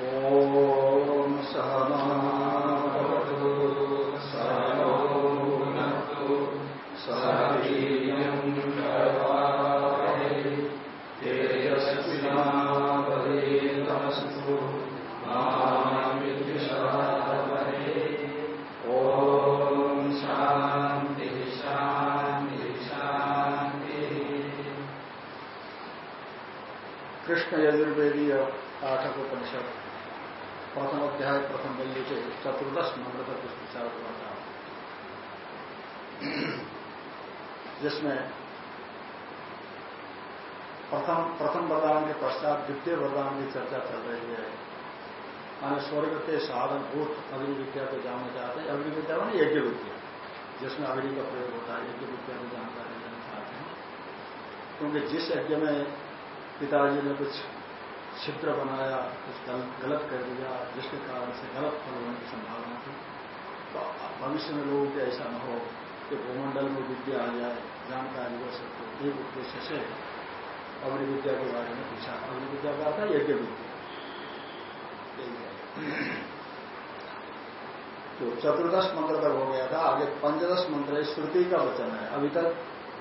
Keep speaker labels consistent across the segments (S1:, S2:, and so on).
S1: ॐ सहनावतु सहनो सह अध्याय प्रथम बल्ली के चतुर्दश मंत्र तक कुछ विचार हुआ था जिसमें प्रथम प्रथम वरदान के पश्चात द्वितीय वरदान की चर्चा चल रही है। माने स्वर्ग के साधन भूत अग्नि विद्या को जानना चाहते हैं। अग्नि विद्या मानी यज्ञ विद्या जिसमें अग्नि का प्रयोग होता है। यज्ञ विद्या को जानकारी लेना चाहते हैं। क्योंकि जिस यज्ञ में पिताजी ने कुछ छिद्र बनाया कुछ गलत कर दिया, जिसके कारण से गलत फल होने की संभावना थी। तो भविष्य में लोगों के ऐसा न हो कि भूमंडल में विद्या आ जाए, जानकारी हो सकते एक उद्देश्य से अग्नि विद्या के बारे में पूछा। अग्नि विद्या का था, यज्ञ विद्या तो चतुर्दश मंत्र तक हो गया था। आगे पंचदश मंत्र श्रुति का वचन है। अभी तक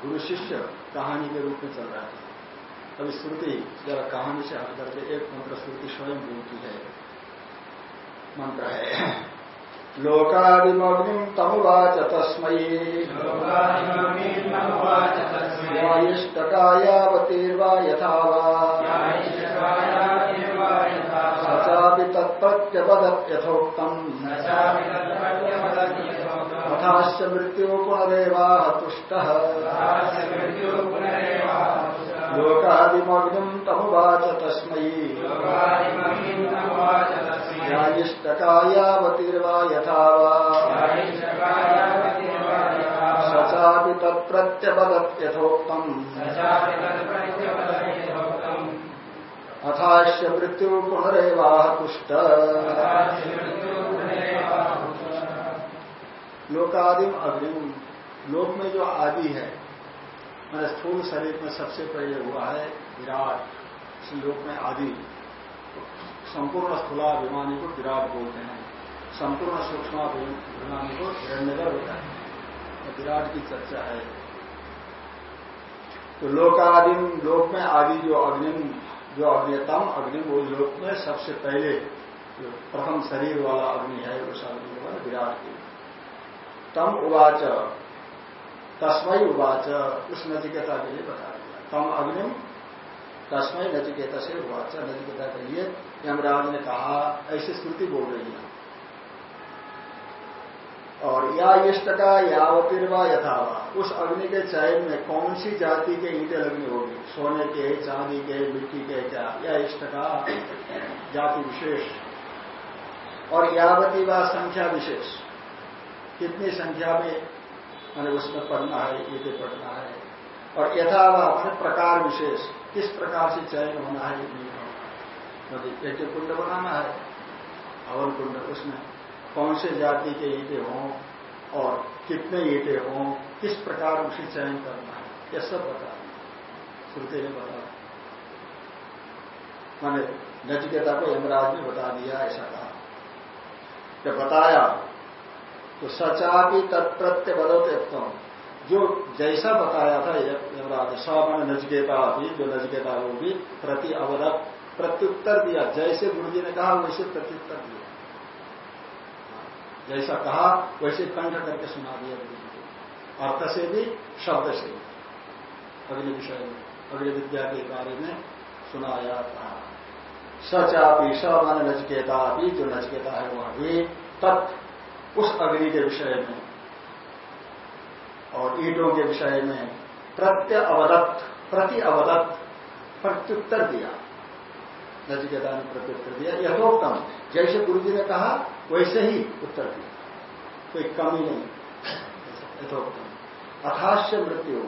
S1: गुरु शिष्य कहानी के रूप में चल रहा था अभी श्रुति, जरा कहानी से हट करके एक मंत्र श्रुति स्वयं बोलती है। मंत्र है लोकादिमग्निम तमुवाच तस्मै वायुष्टकायावतीर्वा यथा सचापि तत्प्रत्यपदत् यथोक्तम् तथाश्च मृत्यो पुनरेवाह तुष्टः लोकादिमग्निम् तमुवाच तस्मै। यायिष्टकायावतीर्वा यथा वा सचापि तत्प्रत्यपदत् यथोक्तम् अथाश्य मृत्यु पुनरेवाह तुष्ट लोकादिम अग्निम लोक में जो आदि है मैंने स्थूल शरीर में सबसे पहले हुआ है विराट लोक में आदि। संपूर्ण स्थूलाभिमानी को विराट बोलते हैं। संपूर्ण सूक्ष्माभिमानी को हिरण्यगर होता है। तो विराट की चर्चा है। तो लोकादिम, लोक में आदि जो अग्निम, जो अग्नितम अग्नि, वो लोक में सबसे पहले जो प्रथम शरीर वाला अग्नि है उस अग्नि विराट की। तम उवाच। तस्मय उवाच। उस नचिकेता के लिए बता दिया। तम अग्निम तस्मय नचिकेता से उवाच। नचिकेता के लिए यमराज ने कहा, ऐसी स्मृति बोल रही है। और या इष्ट का यावतीर्वा यथावा उस अग्नि के चयन में कौन सी जाति के ईटे लगनी होगी? सोने के, चांदी के, मिट्टी के, क्या? या इष्ट का जाति विशेष? और यावती व संख्या विशेष? कितनी संख्या में मैंने उसमें पढ़ना है ईटे पढ़ना है। और यथावा मैंने प्रकार विशेष, किस प्रकार से चयन होना है नहीं होना। है एक कुंड बनाना है हवन कुंड उसमें कौन से जाति के ईटे हों और कितने ईटे हों, किस प्रकार उसे चयन करना है यह सब बता श्रुति ने बता मैंने नचिकेता को यमराज ने बता दिया ऐसा कहा। जब बताया तो सचापी तत्प्रत्य बदलते जो जैसा बताया था यमराज स मैंने नचिकेता भी जो नचिकेता वो भी प्रति अवदत प्रत्युत्तर दिया। जैसे गुरु जी ने कहा, वैसे प्रत्युत्तर दिया। जैसा कहा, वैसे कंठ करके सुना दिया गुरु जी अर्थ से भी, शब्द से भी। अगले विषय में अगले विद्या के बारे में सुनाया कहा सचापी स मान नचकेता भी जो नचकेता है वह भी तत् उस अग्नि के विषय में और ईटों के विषय में प्रत्य अवदत्त प्रति अवदत्त प्रत्युत्तर दिया। नचिकेता ने प्रत्युत्तर दिया यथोक्तम जैसे गुरु जी ने कहा, वैसे ही उत्तर दिया। कोई कमी नहीं। यथोक्तम अथाश्य मृत्यु।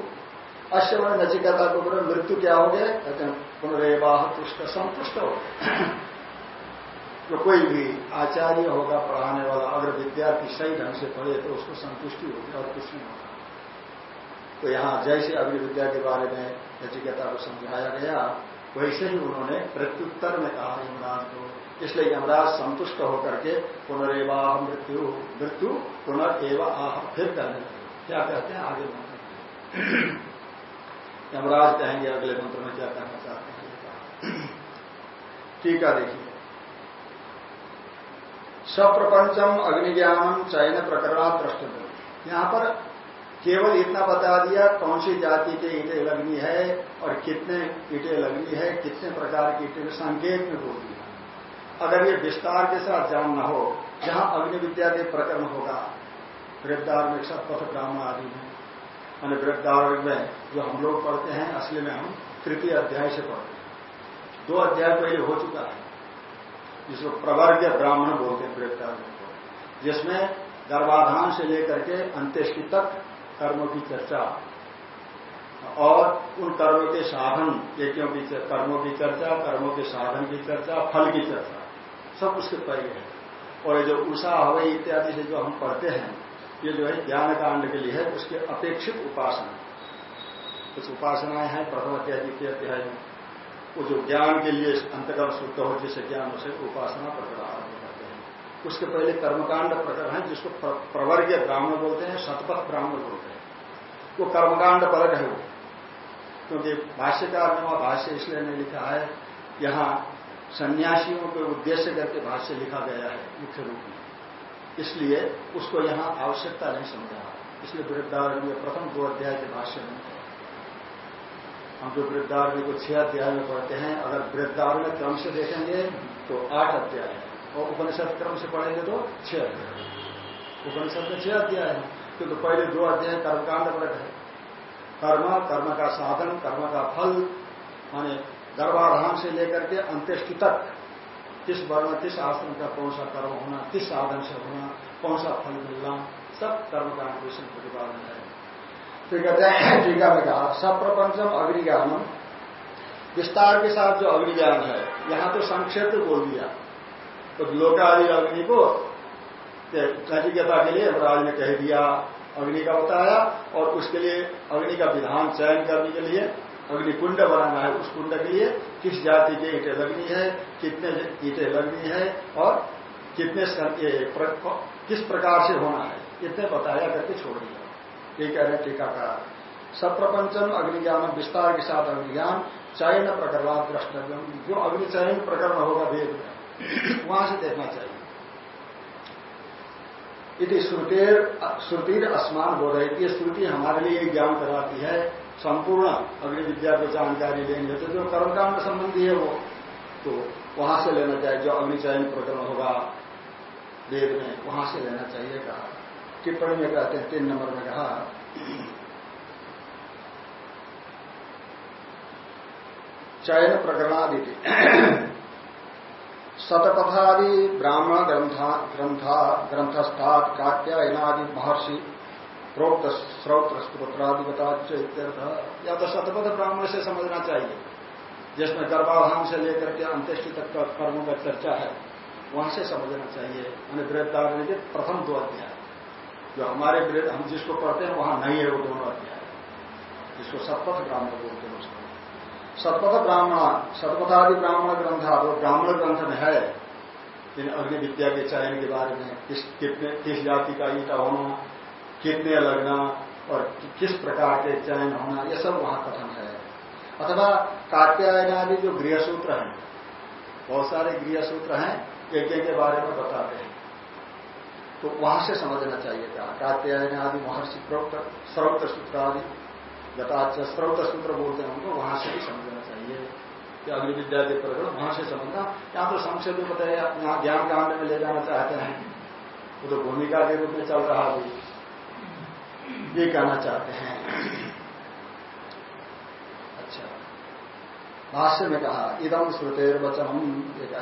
S1: अश्य में नचिकेता को मृत्यु क्या हो कहते हैं, पुनरेवाह तुष्ट संतुष्ट हो जो कोई भी आचार्य होगा, पढ़ाने वाला, अगर विद्यार्थी सही ढंग से पढ़े तो उसको संतुष्टि होगी और कुछ नहीं होगा। तो यहाँ जैसे अग्नि विद्या के बारे में नचिकेता को समझाया गया, वैसे ही उन्होंने प्रत्युत्तर में कहा, यमराज को, इसलिए यमराज संतुष्ट होकर के पुनरेवाह मृत्यु मृत्यु पुनर्व आह, फिर कहने क्या कहते हैं? आगे मंत्र। यमराज कहेंगे अगले मंत्र में क्या कहना चाहते हैं? है, देखिए। सप्रपंचम अग्निज्ञानम चयन प्रकरण द्रष्टव्य यहाँ पर केवल इतना बता दिया कौन सी जाति के ईटे लगनी है और कितने ईटे लगनी है, कितने प्रकार की ईटे संकेत में बोल दिया। अगर ये विस्तार के साथ जानना हो, जहाँ अग्नि विद्या के प्रकरण होगा, वृद्धार में सतपथ ब्राह्मण आदि में मैंने वृद्धार में जो हम लोग पढ़ते हैं, असली में हम तृतीय अध्याय से पढ़ते हैं। दो अध्याय पहले हो चुका है। जिसको प्रवर्ग ब्राह्मण बोलते हैं वृद्धार जिसमें गर्भाधान से लेकर के अंत्येष्टि तक कर्मों की चर्चा और उन कर्मों के साधन, यज्ञों की कर्मों की चर्चा, कर्मों के साधन की चर्चा, फल की चर्चा, सब उसके पहले है। और ये जो उषा, हवाई इत्यादि से जो हम पढ़ते हैं, ये जो है ज्ञान कांड के लिए है, उसके अपेक्षित उपासना। कुछ उपासनाएँ हैं, प्रथम अध्याय, द्वितीय अध्याय में। वो जो ज्ञान के लिए अंतकर्म शुद्ध हो, जिसे ज्ञान उसे उपासना प्रकरण आरंभ करते हैं। उसके पहले कर्मकांड प्रकरण है, जिसको प्रवर्गीय ब्राह्मण बोलते हैं, शतपथ ब्राह्मण बोलते हैं। वो कर्मकांड परक है वो। क्योंकि भाष्यकार ने वहाँ भाष्य इसलिए नहीं लिखा है, यहाँ सन्यासियों के उद्देश्य करके भाष्य लिखा गया है, मुख्य रूप में। इसलिए उसको यहाँ आवश्यकता नहीं समझा। इसलिए वृद्धारण्य प्रथम दो अध्याय के भाष्य में हम जो वृद्धारण्य को छह अध्याय में पढ़ते हैं, अगर वृद्धारण्य क्रम से देखेंगे तो आठ अध्याय है। और उपनिषद क्रम से पढ़ेंगे तो छह अध्याय उपनिषद में छह अध्याय है, क्योंकि पहले दो अध्याय कर्मकांड व्रत है कर्म कर्म का साधन, कर्म का फल, माने गर्भाधान से लेकर के अंत्येष्टि तक, किस वर्ण, किस आश्रम का कौन सा कर्म होना, किस साधन से होना, कौन सा फल मिलना, सब कर्म का विषय प्रतिपादन है कहते हैं टीका में कहा सब प्रपंचम अग्निज्ञानम विस्तार के साथ जो अग्निज्ञान है, यहाँ तो संक्षेप बोल दिया। तो लोकादि अग्नि को नचिकेता के लिए राज ने कह दिया, अग्नि का बताया, और उसके लिए अग्नि का विधान चयन करने के लिए अग्नि कुंड बनाना है उस कुंड के लिए, किस जाति के ईटे लगनी है, कितने ईटे लगनी है, और कितने किस प्रकार से होना है, इतने बताया करके छोड़ दिया। ये कह रहे टीकाकार सप्रपंचम अग्निज्ञान, विस्तार के साथ अग्निज्ञान, चयन प्रकरण द्रष्टव्य जो अग्नि चयन प्रकरण होगा वेद में, वहाँ से देखना चाहिए। यदि श्रुतिर श्रुतिर अस्मान बोध ये श्रुति हमारे लिए ज्ञान कराती है। संपूर्ण अग्नि विद्या को जानकारी लेंगे तो जो कर्मकांड संबंधी है वो तो वहाँ से लेना चाहिए। जो अग्निचयन प्रकरण होगा वेद में, वहाँ से लेना चाहिए कहा। टिप्पणी में कहते हैं, तीन नंबर में कहा, चयन प्रकरणादि शतपथादि ब्राह्मण ग्रंथा ग्रंथा, ग्रंथस्थात कात्यायनादि महर्षि, प्रोक्त श्रौत्र स्त्रोत्रादि बता या तो शतपथ ब्राह्मण से समझना चाहिए, जिसमें गर्भाधान से लेकर के अंत्येष्टि तक का कर्मों का चर्चा है, वहाँ से समझना चाहिए। मैंने वृद्धारण के प्रथम दो अध्याय। जो हमारे हम जिसको पढ़ते हैं, वहाँ नहीं है वो दोनों अध्याय। जिसको सतपथ ब्राह्मण बोलते हैं उसको। सतपथ ब्राह्मण, सतपथादि ब्राह्मण ग्रंथ, वो ब्राह्मण ग्रंथ में है। इन अग्नि विद्या के चयन के बारे में, किस कितने, किस जाति का ईटा होना, कितने लगना और किस प्रकार के चयन होना, ये सब वहाँ कथन है। अथवा कात्यायन आदि जो गृह सूत्र हैं, बहुत सारे गृह सूत्र हैं एक के बारे में बताते हैं। तो वहाँ से समझना चाहिए क्या कात्यायन आदि महर्षि स्रोत सूत्र आदि गताच स्रोत सूत्र बोलते हैं उनको, वहाँ से भी समझना चाहिए। कि अग्नि विद्या के प्रकरण, वहाँ से समझना। यहाँ तो संक्षेप में बताया, यहाँ ज्ञान कांड में ले जाना चाहते हैं। वो तो भूमिका के रूप में चल रहा अभी ये कहना चाहते हैं। अच्छा। भाष्य में कहा इदम श्रुतेर वचन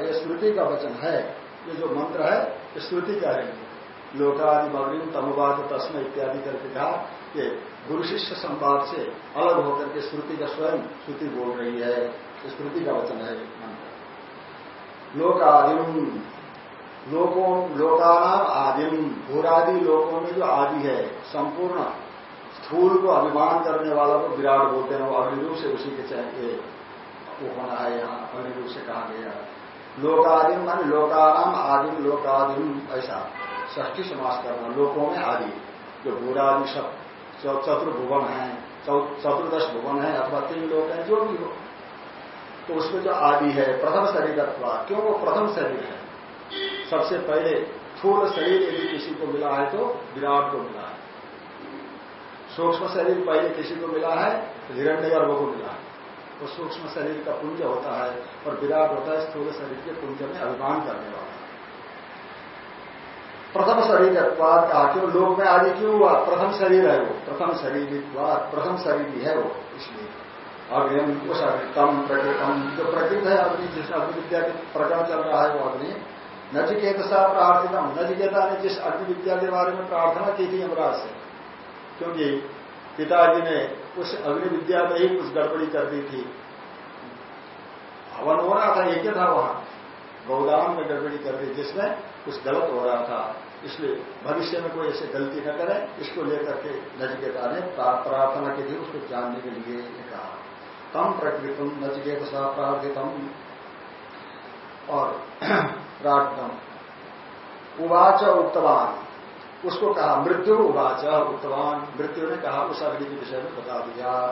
S1: ये श्रुति का वचन है। ये जो मंत्र है, ये श्रुति का है। लोकादि मग्निम तमुवाद, तस्म इत्यादि करके कहा कि गुरु शिष्य संवाद से अलग होकर के श्रुति का स्वयं श्रुति बोल रही है। श्रुति का वचन है। लोकादिम, लोकों लोकानाम आदिम, भूरादि लोकों में जो आदि है, संपूर्ण स्थूल को अभिमान करने वाला को विराट बोलते हैं, वो अग्निरूप से उसी के चाहिए वो होना है यहाँ, अग्नि रूप से कहा गया। लोकादिम मान लोकानाम आदिम, लोकादिम, ऐसा। ष्ठी समास करना लोकों में आदि। जो भूरादि सब चतुर्भुवन है चतुर्दश भुवन है, अथवा तीन लोग हैं, जो भी हो। तो उसमें जो आदि है, प्रथम शरीर अथवा, क्यों वो प्रथम शरीर है? सबसे पहले थूल शरीर यदि किसी को मिला है तो विराट को मिला है। सूक्ष्म शरीर पहले किसी को मिला है तो हिरण्य गर्भ को मिला है। तो सूक्ष्म शरीर का पुंज होता है और विराट होता है स्थूल शरीर के पुंज में अभिमान करने वाला। प्रथम शरीर कहा, क्यों लोग में आदि क्यों हुआ? प्रथम शरीर है वो। प्रथम शरीर प्रथम शरीर ही है वो, इसलिए। अग्नि उस अग्नितम प्रकृतम। जो प्रकृत है, अग्नि जिस अग्नि विद्या के प्रकरण चल रहा है वो अग्नि। नचिकेत सा प्रार्थितम। नचिकेता ने जिस अग्नि विद्या के बारे में प्रार्थना की थी यमराज से, क्योंकि पिताजी ने उस अग्नि विद्या में ही कुछ गड़बड़ी कर दी थी। हवन हो रहा था, एक था वहाँ। गौदान में गड़बड़ी कर दी जिसमें कुछ गलत हो रहा था। इसलिए भविष्य में कोई ऐसे गलती न करे, इसको लेकर के नचिकेता ने प्रार्थना के लिए उसको जानने के लिए कहा। तम प्रकृतम नचिकेत सा प्रार्थितम। और प्रार्थम उवाच उक्तवान। उसको कहा, मृत्यु उवाच उक्तवान। मृत्यु ने कहा, उस अग्नि के विषय में बता दिया।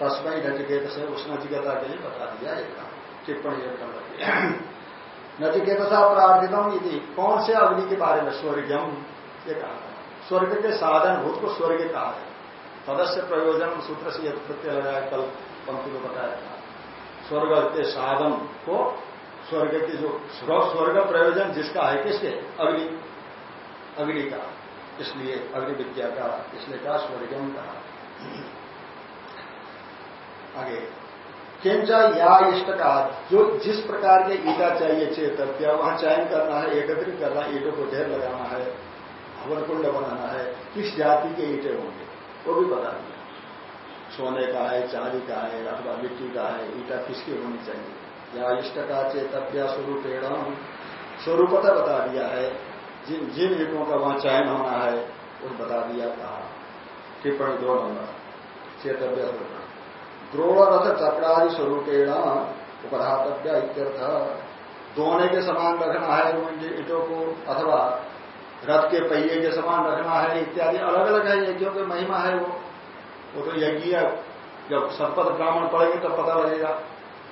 S1: तस्मय नचिकेत से उस नचिकेता के लिए बता दिया एक टिप्पणी एक कर नचिकेतसा प्रार्थितम यदि कौन से अग्नि के बारे में स्वर्गम? ये कहा स्वर्ग के साधन भूत को स्वर्ग कहा है। सदस्य प्रयोजन सूत्र से यह प्रत्यय लगाया कल पंक्ति को बताया था। स्वर्ग के साधन को स्वर्ग के जो स्वर्ग प्रयोजन जिसका है किसके? अग्नि। अग्नि का। इसलिए अग्नि विद्या का, इसलिए कहा स्वर्गम कहा। आगे। किंचा या इष्ट का जो जिस प्रकार के ईटा चाहिए चेतव्य वहाँ चयन करना है, एकत्रित करना है, ईटों को ढेर लगाना है हवन कुंड बनाना है, किस जाति के ईटे होंगे, वो भी बता दिया। सोने का है, चांदी का है, अथवा मिट्टी का है, ईटा किसकी होनी चाहिए? या इष्ट का चेतव्य स्वरूप स्वरूपता बता दिया है, जिन जिन ईटों का वहाँ चयन होना है, वो बता दिया कहा टिप्पणी दो नंबर, चेतव्य स्वरूप। द्रोण रथ चक्रादि स्वरूपेण उपधातव्य इत्यर्थ। दोने के समान रखना है ईटों को, अथवा रथ के पहिए के समान रखना है, इत्यादि अलग अलग है, यज्ञों की महिमा है वो। वो तो यज्ञ जब संपद ब्राह्मण पड़ेंगे तब पता लगेगा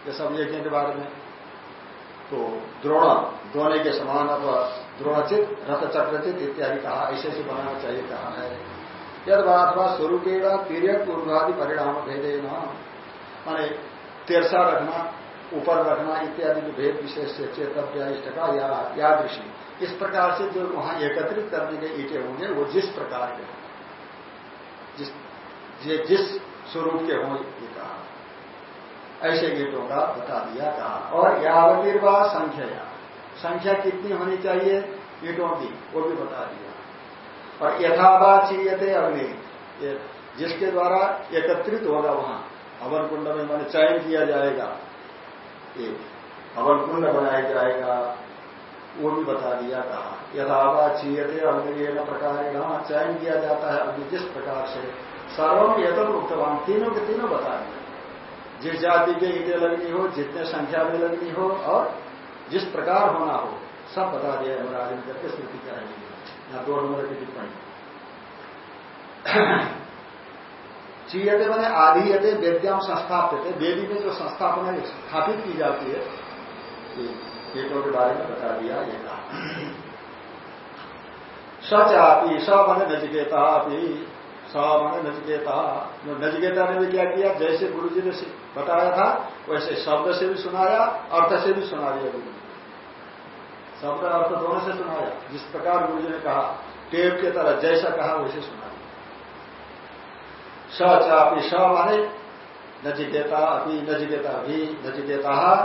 S1: ये सब यज्ञ के बारे में। तो द्रोण द्रोणे के समान अथवा द्रोणचित रथ चक्रचित इत्यादि कहा, ऐसे से बनाना चाहिए, कहा है। यद अथवा स्वरूपेण पीरियड पूर्वादि परिणाम भेदे न माने तेरसा रखना, ऊपर रखना इत्यादि जो भेद विशेष से चेतव्य इष्ट का या याद ऋषि इस प्रकार से जो वहाँ एकत्रित करने के ईटे होंगे, वो जिस प्रकार के जिस ये जिस स्वरूप के हों ये कहा। ऐसे ईटों का बता दिया कहा। और यावतीर्वा संख्या संख्या कितनी होनी चाहिए? ईटों की, वो भी बता दिया। और यथावा चीयते अग्नि जिसके द्वारा एकत्रित होगा वहाँ हवन कुंड में मैंने चयन किया जाएगा। ये हवन कुंड बनाया जाएगा। वो भी बता दिया कहा यथावा चीयते अग्नि प्रकार चयन किया जाता है अग्नि जिस प्रकार से। सर्वम यथम उत्तवान तीनों के तीनों बता दिया जिस जाति के ईटे लगनी हो, जितने संख्या में लगनी हो और जिस प्रकार होना हो, सब बता दिया महाराज करके स्मृति करेंगे यहाँ दो नंबर की टिप्पणी। चीयते मैंने आधीयते, वेद्याम संस्थापित वेदी में जो संस्थापना स्थापित की जाती है पेटों के बारे में बता दिया, ये कहा। सच आपी स मैंने नचिकेता आपी स मैंने नचिकेता नचिकेता ने भी क्या किया? जैसे गुरु जी ने बताया था, वैसे शब्द से भी सुनाया, अर्थ से भी सुना दिया गुरु शब्द, अर्थ दोनों से सुनाया। जिस प्रकार गुरु जी ने कहा, टेप के तरह जैसा कहा, वैसे सुना स चापी स माने नचिकेता अभी नचिकेता भी नचिकेता।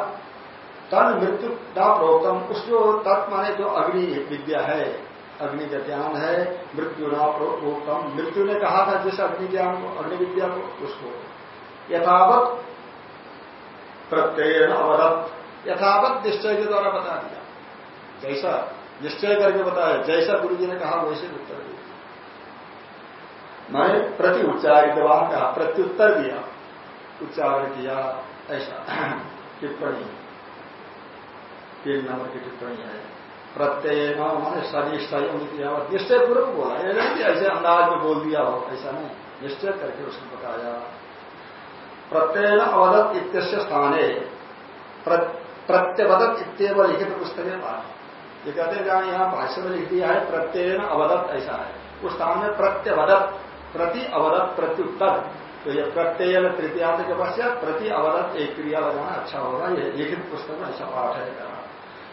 S1: तन मृत्यु न प्रोक्तम। उसको तत् माने जो अग्नि विद्या है, अग्नि का ज्ञान है, मृत्यु ना प्रोक्तम। मृत्यु ने कहा था जिस अग्नि ज्ञान को, अग्नि विद्या को, उसको। यथावत प्रत्यय अवरत यथावत निश्चय के द्वारा बता दिया। जैसा, निश्चय करके बताया, जैसा गुरु जी ने कहा, वैसे उत्तर दिया। मैंने प्रति उच्चारित वहाँ कहा, प्रत्युत्तर दिया। उच्चारण किया, ऐसा। टिप्पणी। तीन नंबर की टिप्पणी है। प्रत्यय माने सनिश्चय निश्चय पूर्वक बोला। ऐसे अंदाज में बोल दिया हो, ऐसा नहीं। निश्चय करके उसने बताया। प्रत्यय अवदत इत्यस्य स्थाने। प्रत्यवदत इतव लिखित पुस्तक में ये कहते हैं, जहाँ यहाँ भाष्य में लिख दिया है, प्रत्यय अवदत ऐसा है। उस स्थान में प्रत्यवदत प्रति अवदत प्रत्युत्तर तो ये प्रत्यय तृतीयांत के पश्चात प्रति अवदत एक क्रिया लगाना अच्छा होगा। ये लिखित पुस्तक में ऐसा पाठ है कहा।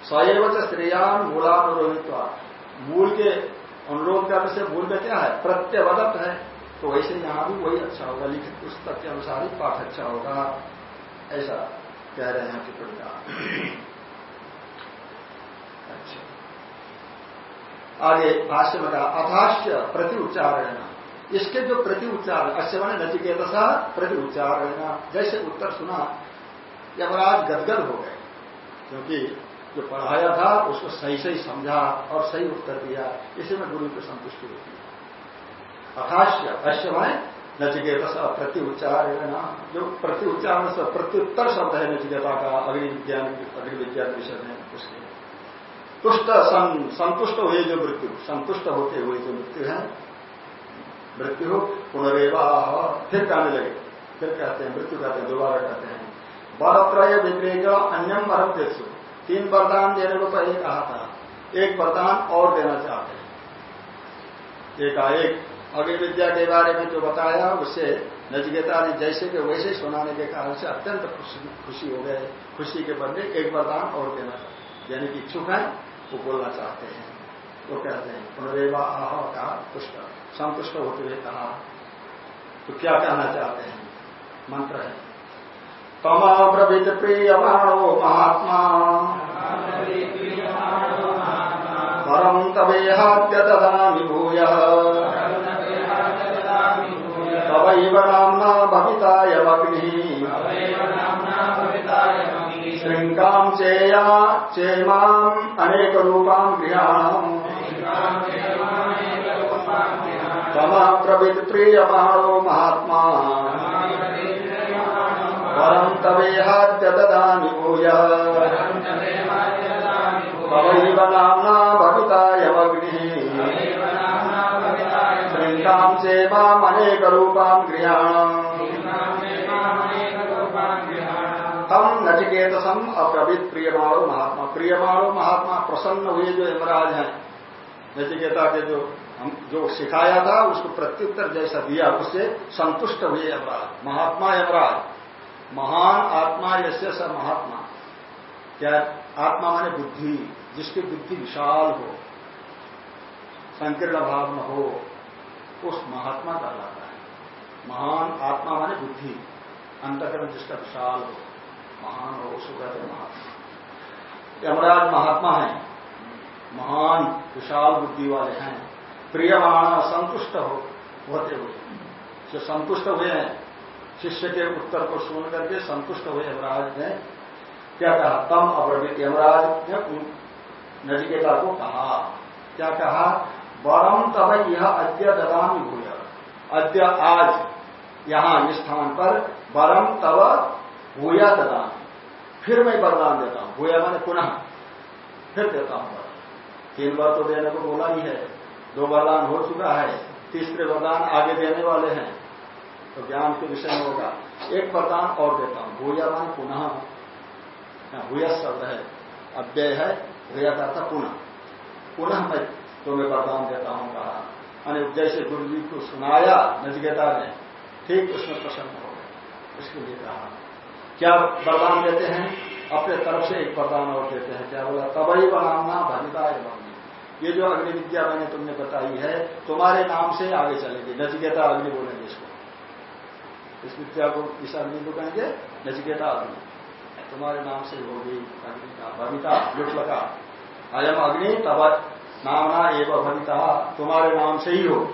S1: सैव स्त्रियान मूलानुरोहित्वा। मूल के अनुरोध करने से मूल में क्या है? प्रत्यवदत है। तो वैसे यहाँ भी वही अच्छा होगा। लिखित पुस्तक के अनुसार ही पाठ अच्छा होगा। ऐसा कह रहे हैं टिप्पणी अच्छा। आगे भाष्य में कहा अथाश्य प्रति उच्चारण इसके जो प्रति उच्चारण अश्य मैंने नचिकेत प्रति उच्चारण जैसे उत्तर सुना, यमराज गदगद हो गए। क्योंकि जो पढ़ाया था, उसको सही सही समझा और सही उत्तर दिया, इसी में गुरु की संतुष्टि होती है। अथाश्य अश्य में नचिकेत प्रति उच्चारण जो प्रति उच्चारण से प्रत्युत्तर शब्द है नचिकेता का, अग्नि विज्ञान अग्नि विज्ञान विषय में उसके। तुष्ट संतुष्ट हुए जो मृत्यु, संतुष्ट होते हुए जो मृत्यु है मृत्यु पुनरेवा, फिर कहने लगे। फिर कहते हैं, मृत्यु कहते हैं, दोबारा कहते हैं। बरत्रय विवेक अन्यम देशु तीन वरदान देने को पहले कहा था। एक वरदान और देना चाहते हैं। एक एक अग्नि विद्या के बारे में जो बताया उससे नजगेता ने जैसे के वैसे सुनाने के कारण से अत्यंत खुशी हो गए। खुशी के बदले एक वरदान और देना चाहते यानी कि इच्छुक है, वो बोलना चाहते हैं। वो कहते हैं, पुनरेवा, आह, कहा तुष्ट संतुष्ट होते हुए कहा तो क्या कहना चाहते हैं? मंत्र है, तमा प्रवृत प्रियमाणो महात्मा। परम तवेहाद्य ददामि भूय। तवैव नाम्ना भवितायमग्निः श्रृङ्गाम् चेया, चेमाम् अनेकरूपाम् गृहाणम् तमः प्रवित्प्रियमाणो महात्मा। परम् तवेहाद्य ददामि भूय। तवैव नाम्ना भवितायमग्निः श्रृङ्गाम् चेमामनेकरूपाम् गृहाणम्। तम नचिकेतसम अप्रवित प्रियमाणो महात्मा। प्रियमाणो महात्मा प्रसन्न हुए जो यमराज हैं। नचिकेता के जो हम जो सिखाया था, उसको प्रत्युत्तर जैसा दिया, उससे संतुष्ट हुए यमराज महात्मा यमराज। महान आत्मा यश्य स महात्मा। क्या आत्मा माने बुद्धि, जिसकी बुद्धि विशाल हो, संकीर्ण भाव न हो, उस महात्मा कहलाता है। महान आत्मा माने बुद्धि, अंतकरण जिसका विशाल हो, महान हो, उसको महात्मा। यमराज महात्मा है। महान, विशाल बुद्धि वाले हैं। प्रियमाणा संतुष्ट हो, होते हुए। जो संतुष्ट हुए हैं, शिष्य के उत्तर को सुन करके संतुष्ट हुए यमराज ने क्या कहा? तम अप्रवृत्ति यमराज ने नजिकेता को कहा। क्या कहा? बरम तब यह अद्य ददामी भूय। अद्य आज यहाँ इस स्थान पर बरम तब भूया ददान फिर मैं वरदान देता हूँ। भूया मैंने पुनः। फिर देता हूँ। तीन बार तो देने को बोला ही है। दो वरदान हो चुका है, तीसरे वरदान आगे देने वाले हैं। तो ज्ञान के विषय में होगा। एक वरदान और देता हूँ। भूया मान पुनः भूया शब्द है। अव्यय है भूया का था पुनः। पुनः मैं तुम्हें वरदान देता हूँ, कहा। यानी जैसे गुरु जी को सुनाया नजगेता ने। ठीक उसमें प्रसन्न हो गए उसके लिए कहा। क्या वरदान देते हैं? अपने तरफ़ से एक वरदान और देते हैं। क्या बोला? तबई बनाना भविता एवं ये जो अग्नि विद्या मैंने तुमने बताई है, तुम्हारे नाम से आगे चलेंगे। नचिकेता अग्नि बोलेंगे इसको। इस विद्या को इस अग्नि को कहेंगे नचिकेता अग्नि। तुम्हारे नाम से होगी अग्नि का भविता युक्ल का अयम अग्नि तब नामना एवं भविता, तुम्हारे नाम से ही हो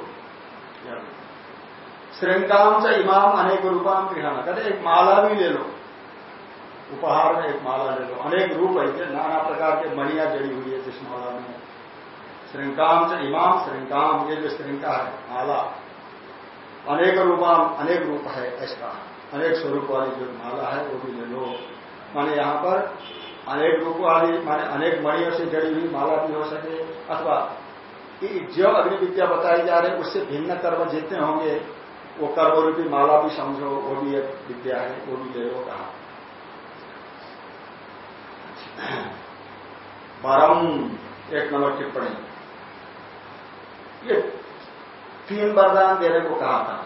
S1: श्रृंगाम से इमाम अनेक रूपाम गृहण कहते एक माला भी ले लो। उपहार में एक माला ले लो। अनेक रूप है नाना प्रकार के मणिया जड़ी हुई है जिस माला में श्रृंगाम से इमाम श्रृंगाम ये जो श्रृंगा है, माला, अनेक रूपाम अनेक रूप है ऐसा, अनेक स्वरूप वाली जो माला है, वो भी ले लो। माने यहाँ पर अनेक रूप वाली, माने अनेक मणियों से जड़ी हुई माला भी हो सके, अथवा जो अग्नि विद्या बताई जा रही है उससे भिन्न कर्म जितने होंगे, वो कर्म रूपी माला भी समझो, वो भी एक विद्या है, वो भी ले लो कहा। परम एक नंबर टिप्पणी। ये तीन वरदान देने को कहा था।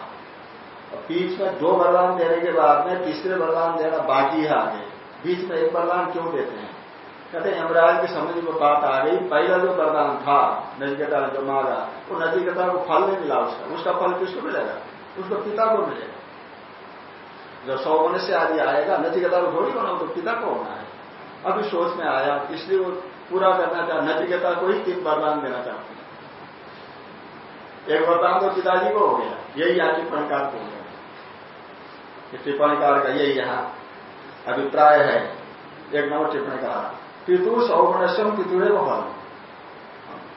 S1: और बीच में दो वरदान देने के बाद में तीसरे वरदान देना बाकी है आगे। बीच में एक वरदान क्यों देते हैं? कहते हैं, यमराज की समझ में बात आ गई। पहला जो वरदान था नजिकता ने जो मांगा वो नजिकता को फल नहीं मिला उसका। उसका फल किसको मिलेगा? उसको पिता को मिलेगा। जब सौ मनुष्य आदि आएगा नचिकेता को थोड़ी होना तो पिता को होना है? अभी सोच में आया, इसलिए वो पूरा करना चाह नचिकेता को ही तीन वरदान देना चाहते एक वरदान तो पिताजी को हो गया। यही यहाँ टिप्पणीकार को हो गया। टिप्पणीकार का यही यहाँ अभिप्राय है। एक नंबर टिप्पणी कहा पितु सौगुणस्यम पितुरे फल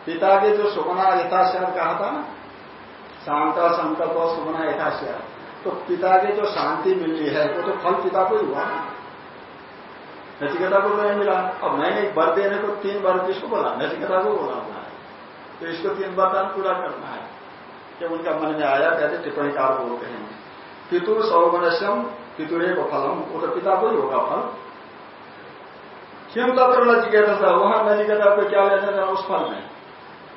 S1: पिता के जो सुगुना यथाश्याम कहा था ना, शांता, संकल्प और सुगुना यथाश्याम तो पिता के जो शांति मिली है, वो तो फल पिता को ही हुआ ना। नचिकेता को तो नहीं मिला। अब मैंने एक वर देने को तीन बार किसको बोला, नचिकेता को बोला हुआ है तो इसको तीन वरदान पूरा करना है। जब उनका मन में आया, कहते टिप्पणी कार बोलते हैं। पितु सौगुणस्यम, पितुरे को फलम वो तो पिता को ही होगा फल? क्यों तत्र नचिकेता था? वहाँ नचिकेता को क्या लेना था उस फल में?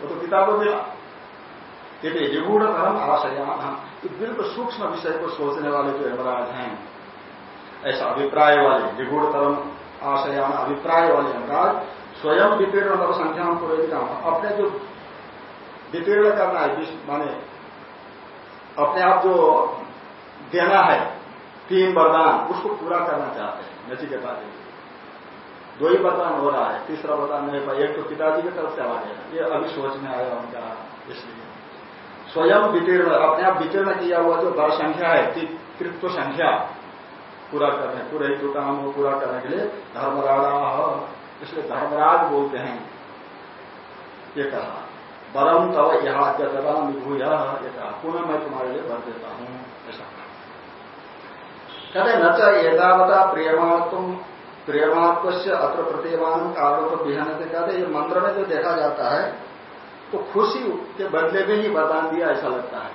S1: वो तो पिता को मिला। यदि निगूढ़ धर्म आशयान तो बिल्कुल सूक्ष्म विषय को सोचने वाले जो यमराज हैं, ऐसा अभिप्राय वाले निगूढ़ धर्म आशयान अभिप्राय वाले यमराज, स्वयं विपीर्ण संख्या अपने जो विपीर्ण करना है माने अपने आप जो देना है, तीन वरदान, उसको पूरा करना चाहते हैं नचिकेता के दो ही वरदान हो रहा है, तीसरा वरदान नहीं पाया एक तो पिताजी की तरफ़ से आ गया ये अभी सोच में आया उनका इसलिए। स्वयं वितीर्ण, अपने आप वितीर्ण किया हुआ जो वर संख्या है तृत्व संख्या, पूरा करने, पूरे हितु काम को पूरा करने के लिए धर्मराजा, इसलिए धर्मराज बोलते हैं, ये कहा। बरम तव यहाँ जगदा विभू ये कहा पुनः मैं तुम्हारे लिए भर देता हूँ। ऐसा। कहते न च एतावता प्रेमात्म प्रियमात्म से अत्र प्रतिमान कारण तो बिहान से कहते ये मंत्र में जो देखा जाता है तो खुशी के बदले में ही वरदान दिया ऐसा लगता है।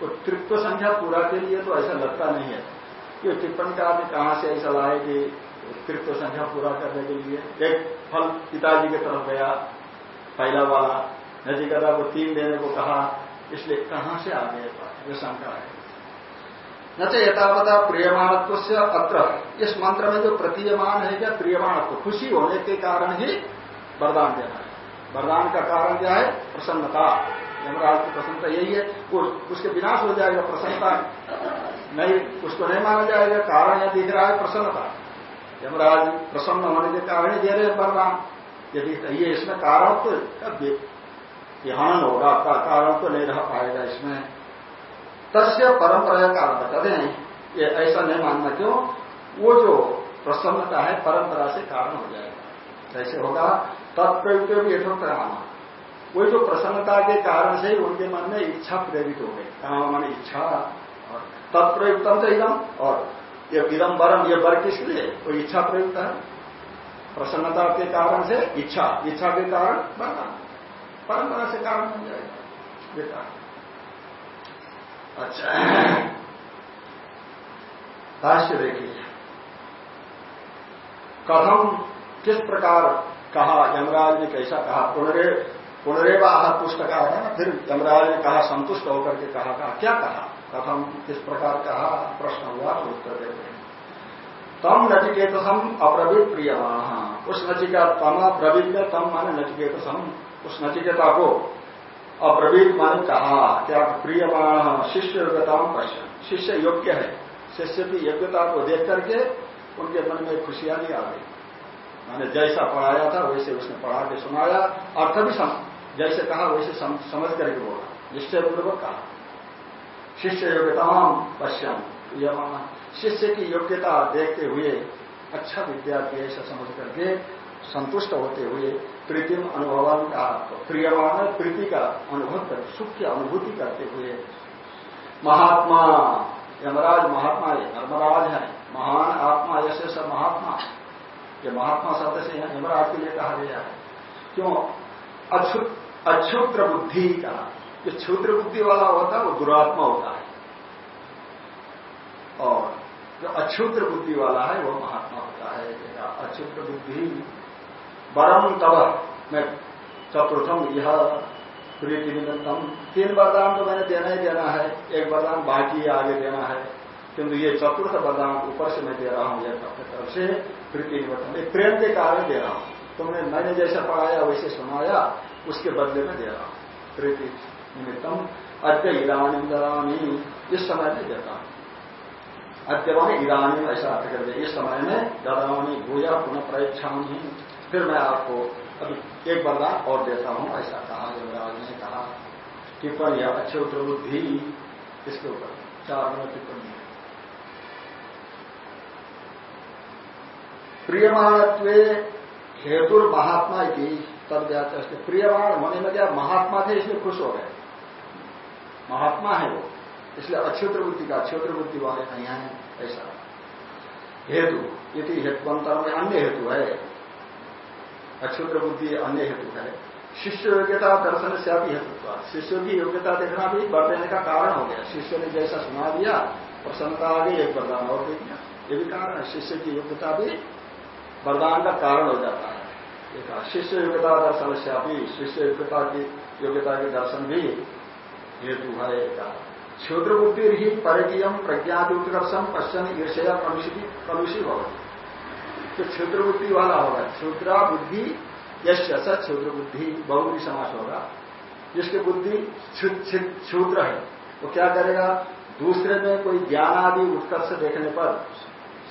S1: तो तृप्त संख्या पूरा के लिए तो ऐसा लगता नहीं है। ये टिप्पणकार ने कहा से ऐसा लाए कि तृप्त संख्या पूरा करने के लिए? एक फल पिताजी की तरफ़ गया, पहला वाला नजिकता को तीन देने को कहा, इसलिए कहाँ से आ गए ये शंका है। न तो यथावता प्रियमाणत्व से अत्र। इस मंत्र में जो प्रतीयमान है क्या? प्रियमाणत्व। खुशी होने के कारण ही वरदान देना है। वरदान का कारण क्या है? प्रसन्नता। यमराज की प्रसन्नता यही है। उसके विनाश हो जाएगा प्रसन्नता। नहीं, उसको नहीं माना जाएगा। कारण यह दिख रहा है प्रसन्नता। यमराज प्रसन्न होने के कारण ही दे रहे हैं वरदान। यदि ये इसमें कारण तो हनन होगा कारण तो नहीं रह पाएगा इसमें। तस्य परंपरा कारण बताते हैं, ये ऐसा नहीं मानना क्यों? वो जो प्रसन्नता है, परंपरा से कारण हो जाएगा। कैसे होगा, तत्प्रयुक्त भी यथोक्त माना वो जो प्रसन्नता के कारण से ही उनके मन में इच्छा प्रेरित हो गई। कहा मन इच्छा? और तत्प्रयुक्तम से इदम, और ये इदम वरम ये वर किस लिए? वो इच्छा प्रयुक्त है। प्रसन्नता के कारण से इच्छा इच्छा के कारण बना। परंपरा से कारण बन जाएगा। बेटा अच्छा। भाष्य देखिए। कथम किस प्रकार कहा, यमराज ने कैसा कहा? पुनरे पुनरेवा पुष्ट कहा है ना? फिर यमराज ने कहा, संतुष्ट होकर के कहा कहा, क्या कहा? कथम किस प्रकार कहा? प्रश्न हुआ तो उत्तर देते हैं। तम नचिकेत सम अप्रवीत प्रिय उस नचिका, तम अप्रवीत में तम माने नचिकेत सम उस नचिकेता को अप्रवीत माने कहा क्या प्रियमाण शिष्य योग्यता पश्चिम शिष्य योग्य है। शिष्य की योग्यता को देख करके उनके मन में खुशियाँ नहीं आ गई। मैंने जैसा पढ़ाया था वैसे उसने पढ़ा के सुनाया। अर्थ भी सम, जैसे कहा वैसे सम, समझ करके बोला। निश्चय पूर्वक कहा। शिष्य योग्यता पश्चिम प्रियमाण। शिष्य की योग्यता देखते हुए अच्छा विद्यार्थी ऐसा समझ करके संतुष्ट होते हुए प्रीतिम अनुभवन का प्रियमान प्रीति का अनुभव कर, सुख की अनुभूति करते हुए महात्मा, यमराज महात्मा, ये धर्मराज है, महान आत्मा ऐसे सब महात्मा, ये महात्मा शब्द से यमराज के लिए कहा गया है। क्यों? अक्षुत्र बुद्धि का, जो क्षुद्र बुद्धि वाला होता है, वो दुरात्मा होता है। और जो अक्षुद्र बुद्धि वाला है, वो महात्मा होता है। अक्षुद्र बुद्धि बरम तब मैं चतुर्थम यह प्रीति निमित्तम तीन वरदान तो मैंने देना ही देना है। एक वरदान बाकी आगे देना है। किंतु ये चतुर्थ वरदान ऊपर से मैं दे रहा हूँ यह अपने तरफ़ से प्रीति निमित्तम एक प्रेम के कारण दे रहा हूँ। तुमने मैंने जैसा पढ़ाया, वैसे सुनाया, उसके बदले में दे रहा हूँ। प्रीति निमित्तम अद्य इरानी दरानी इस समय में देता हूँ। अद्यवानी इरानी ऐसा अर्थ कर दे। इस समय में दरानी भूया पुनः परीक्षा फिर मैं आपको अभी एक वरदान और देता हूँ, ऐसा कहा युवराज ने कहा, टिप्पणी अच्छे उत्तर बुद्धि इसके ऊपर, चार नंबर टिप्पणी है। प्रियमाणत्व हेतु महात्मा की तब व्याचा प्रियमाण होने में क्या महात्मा थे, इसलिए खुश हो गए। महात्मा है वो, इसलिए अक्षुत्र बुद्धि का अक्षुत्र बुद्धि वाले नहीं है ऐसा। हेतु यदि हेतुअंतर में अन्य हेतु है। अक्षुद्र बुद्धि अन्य हेतु है। शिष्य योग्यता दर्शन से अभी हेतु शिष्यों की योग्यता देखना भी बढ़ देने का कारण हो गया। शिष्य ने जैसा सुना दिया प्रसन्नता आ गई एक वरदान और दे दिया। ये भी कारण है। शिष्य की योग्यता भी वरदान का कारण हो जाता है। एक शिष्य योग्यता दर्शन से अभी शिष्य योग्यता की योग्यता के दर्शन भी हेतु है क्षुद्र बुद्धि ही परिकीयम प्रज्ञाति उत्कर्षम पश्चिम ईर्षया कलुषी भवती तो क्षुद्र बुद्धि वाला होगा। क्षुद्रा बुद्धि यश क्षुद्र बुद्धि बहुबी समास होगा। जिसकी बुद्धि क्षुद्र है, वो क्या करेगा? दूसरे में कोई ज्ञान आदि उत्कर्ष देखने पर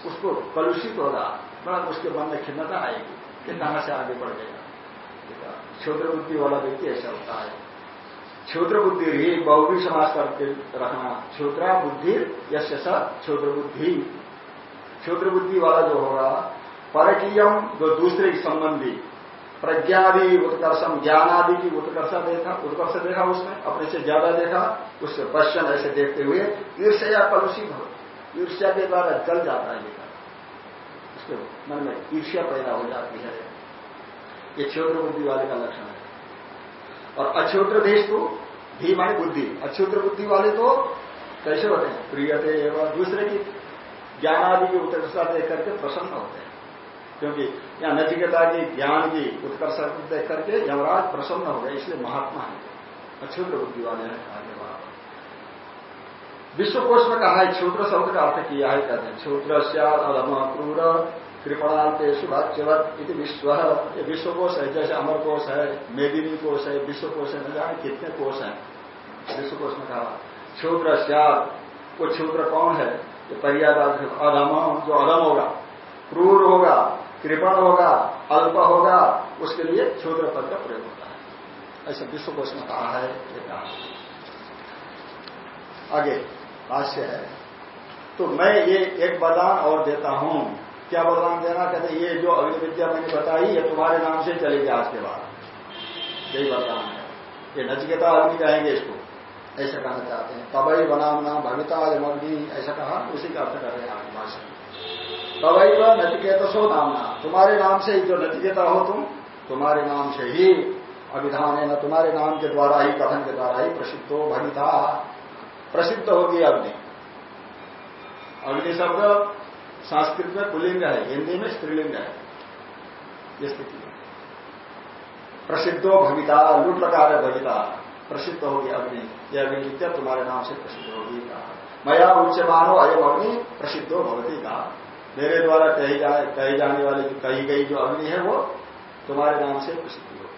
S1: उसको कलुषित होगा बड़ा उसके मन में खिन्नता आएगी कहाँ से आगे बढ़ जाएगा क्षुद्र बुद्धि वाला व्यक्ति ऐसा होता है। क्षुद्र बुद्धि ही बहुवी समाज करके रखना क्षुद्रा बुद्धि यश क्षुद्र बुद्धि क्षुद्र बुद्धि वाला जो होगा परकीयम जो दूसरे की संबंधी। प्रज्ञादि उत्कर्षम ज्ञान आदि की उत्कर्ष देखा उत्कर्ष देखा उसने, अपने से ज़्यादा देखा, उससे पश्चिम ऐसे देखते हुए ईर्ष्या कलुषी भव ईर्ष्या के द्वारा जल जाता है लेकर उसके मन में ईर्ष्या पैदा हो जाती है। ये क्षुद्र बुद्धि वाले का लक्षण है। और अक्षुद्र देश तो भी मानी बुद्धि। अक्षुद्र बुद्धि वाले तो कैसे होते हैं? प्रियते दूसरे की ज्ञान आदि की उत्कर्षता देख करके प्रसन्न होते हैं। क्योंकि यहाँ नचिकेता की, ज्ञान की उत्कर्ष देख करके यमराज प्रसन्न हो गए, इसलिए महात्मा है। अक्षुद्र बुद्धि वाले हैं, आगे विश्वकोश में कहा है, क्षुद्र शब्द का अर्थ किया है, कहते हैं, क्षुद्र अधम क्रूर कृपणांते सुभाच्यवत इति विश्व। ये विश्वकोश है, जैसे अमर कोश है, मेदिनी कोश है, विश्वकोश है, न जाने कितने कोश हैं। विश्वकोश में कहा, क्षुद्र वो क्षुद्र कौन है? ये पर्यादा अधम जो अधम होगा, क्रूर होगा कृपण होगा, अल्प होगा, उसके लिए क्षुद्र पद का प्रयोग होता है। ऐसा विश्व कोष में कहा है। आगे, भाष्य है। तो मैं ये एक वरदान और देता हूँ। क्या वरदान देना? कहते ये जो अग्नि विद्या मैंने बताई, ये तुम्हारे नाम से चलेगी आज के बाद। यही वरदान है। ये नचिकेता अग्नि कहेंगे इसको। ऐसा कहना चाहते हैं। तबई बनाम नाम भविता अग्नि ऐसा कहा, उसी का अर्थ कर रहे हैं आगे भाषण तवई व नचिकेत सो नामना। तुम्हारे नाम से ही जो नचिकेता हो तुम, तुम्हारे नाम से ही अभिधान है, न तुम्हारे नाम के द्वारा ही, कथन के द्वारा ही प्रसिद्ध हो भविता प्रसिद्ध होगी अग्नि। अग्नि शब्द संस्कृत में पुलिंग है, हिंदी में स्त्रीलिंग है। ये स्थिति प्रसिद्धो भविता लुट लगा है भविता प्रसिद्ध होगी अग्नि। यह अग्नि विद्या तुम्हारे नाम से प्रसिद्ध होगी, कहा। मया उच्चमानो अयम अग्नि प्रसिद्धो भवती, कहा। मेरे द्वारा कही जाए कही जाने वाली कही गई जो अग्नि है वो तुम्हारे नाम से प्रसिद्धि हो।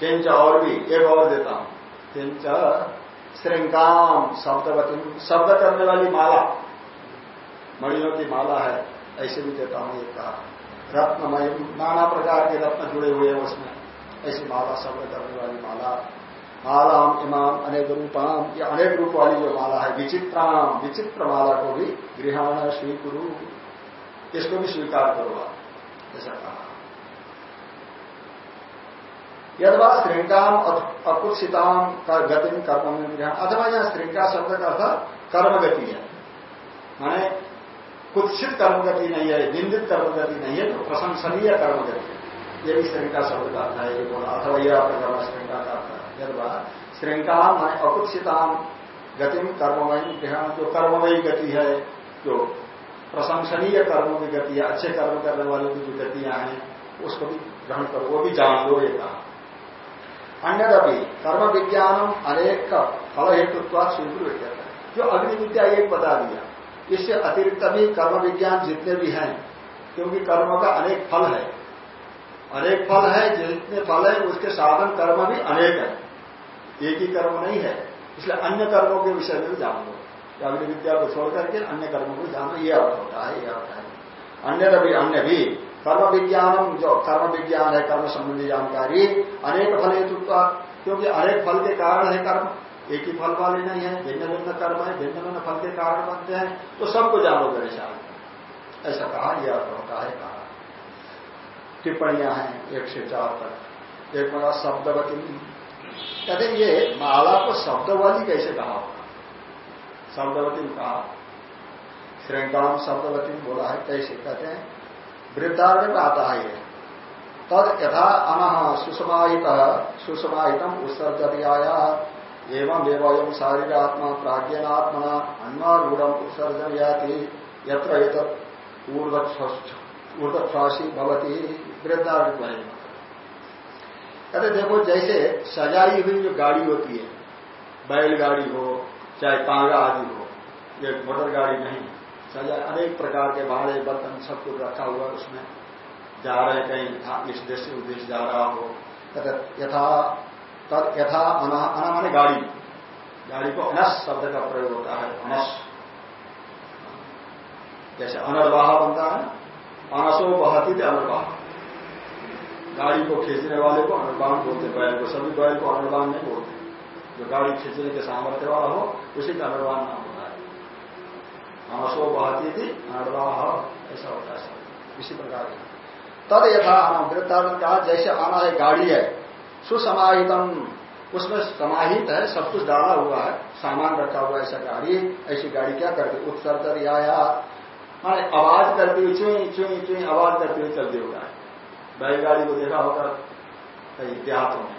S1: किंच और भी, एक और देता हूँ। किंच श्रृंगाम शब्दवती शब्द करने वाली माला। मणियों की माला है, ऐसे भी देता हूँ एक कहा रत्नमय, नाना प्रकार के रत्न जुड़े हुए हैं उसमें। ऐसी माला, शब्द करने वाली माला। मालाम इमाम अनेक रूपाम ये अनेक रूप वाली जो माला है, विचित्राम विचित्र माला को भी गृहाण स्वीकुरु इसको भी स्वीकार करो ऐसा कहा। यदवा श्रृंगाम अकुत्सिताम का गति कर्म में ग्रहण अथवा यह श्रृंगा शब्द का अर्थ कर्म गति है। माने कुत्सित कर्म गति नहीं है, निंदित कर्म गति नहीं है तो प्रशंसनीय कर्म गति ये भी श्रृंखला शब्द का अर्थ है, ये बोला। अथवा यह प्रकरण श्रृंखला का अर्थ है श्रृंखला मैं अकुत्सिताम गतिम कर्ममयी जो कर्ममयी गति है, जो प्रशंसनीय कर्मों की गति है, अच्छे कर्म करने वालों की जो गतियाँ हैं, उसको भी ग्रहण करो, वो भी जान लो ये कहा अन्यदपि कर्म विज्ञानम अनेक का फल हेतुत्व स्वीकृत विज्ञान जो अग्नि विद्या एक बता दिया, इससे अतिरिक्त भी कर्म विज्ञान जितने भी हैं, क्योंकि कर्म का अनेक फल है। अनेक फल है, जितने फल है, उसके साधन कर्म भी अनेक है। एक ही कर्म नहीं है। इसलिए अन्य कर्मों के विषय में जान लो अग्नि विद्या को छोड़ करके अन्य कर्मों को जानो ये अर्थ होता है, ये अर्थ है। अन्य भी अन्य भी। कर्म विज्ञान जो कर्म विज्ञान है, कर्म संबंधी जानकारी, अनेक फल हेतुत्व क्योंकि अनेक फल के कारण है कर्म। एक ही फल वाले नहीं है, भिन्न भिन्न कर्म है, भिन्न भिन्न फल के कारण बनते हैं। तो सबको जानो साथ ऐसा कहा यह अर्थ होता है, कहा। टिप्पणियाँ हैं, एक से चार तक। एक बड़ा शब्दवती कहते ये माला को शब्दवाली कैसे कहा? होगा शब्दवती कहा। श्रृंगाम शब्दवती बोला है, कैसे? कहते हैं वृद्धार्थ में आता है ये। तद यथा अनह सुषमाहित सुषमाहितम उत्सर्जयाया एवं एवं शारीरात्मा प्राज्ञनात्मना अन्वारूढ़ उत्सर्जन याति यत्र ऊर्ध्वासी भवती वृद्धार्थ कहते देखो, जैसे सजाई हुई जो गाड़ी होती है, बैलगाड़ी हो, चाहे तांगा आदि हो, ये मोटर गाड़ी नहीं, सजा अनेक प्रकार के भाड़े बर्तन सब कुछ रखा हुआ उसमें। जा रहे कहीं इस देश से उद्देश्य जा रहा हो यथा तद यथा अना माने गाड़ी गाड़ी को अनस शब्द का प्रयोग होता है, अनस। जैसे अनर्वाह बनता है, अनसो बहती थे अनर्वाह। गाड़ी को खींचने वाले को अनर्बान बोलते बैल को, सभी बैल को अनर्बान नहीं बोलते जो गाड़ी खींचने के सामर्थ्य वाला हो, उसी का अनुवान नाम होता है। आंसो बहाती थी अनर्वाह ऐसा होता है सब। इसी प्रकार का तद यथा वृत्तारण कहा, जैसे आना है गाड़ी है, सुसमाहितम, उसमें समाहित है, सब कुछ डाला हुआ है, सामान रखा हुआ ऐसा गाड़ी, ऐसी गाड़ी क्या करती उत्सर्जर या माने आवाज़ करती हुई चुई चुई चुई, आवाज़ करती हुई चलती होगा बैलगाड़ी को देखा होगा कई देहातों में।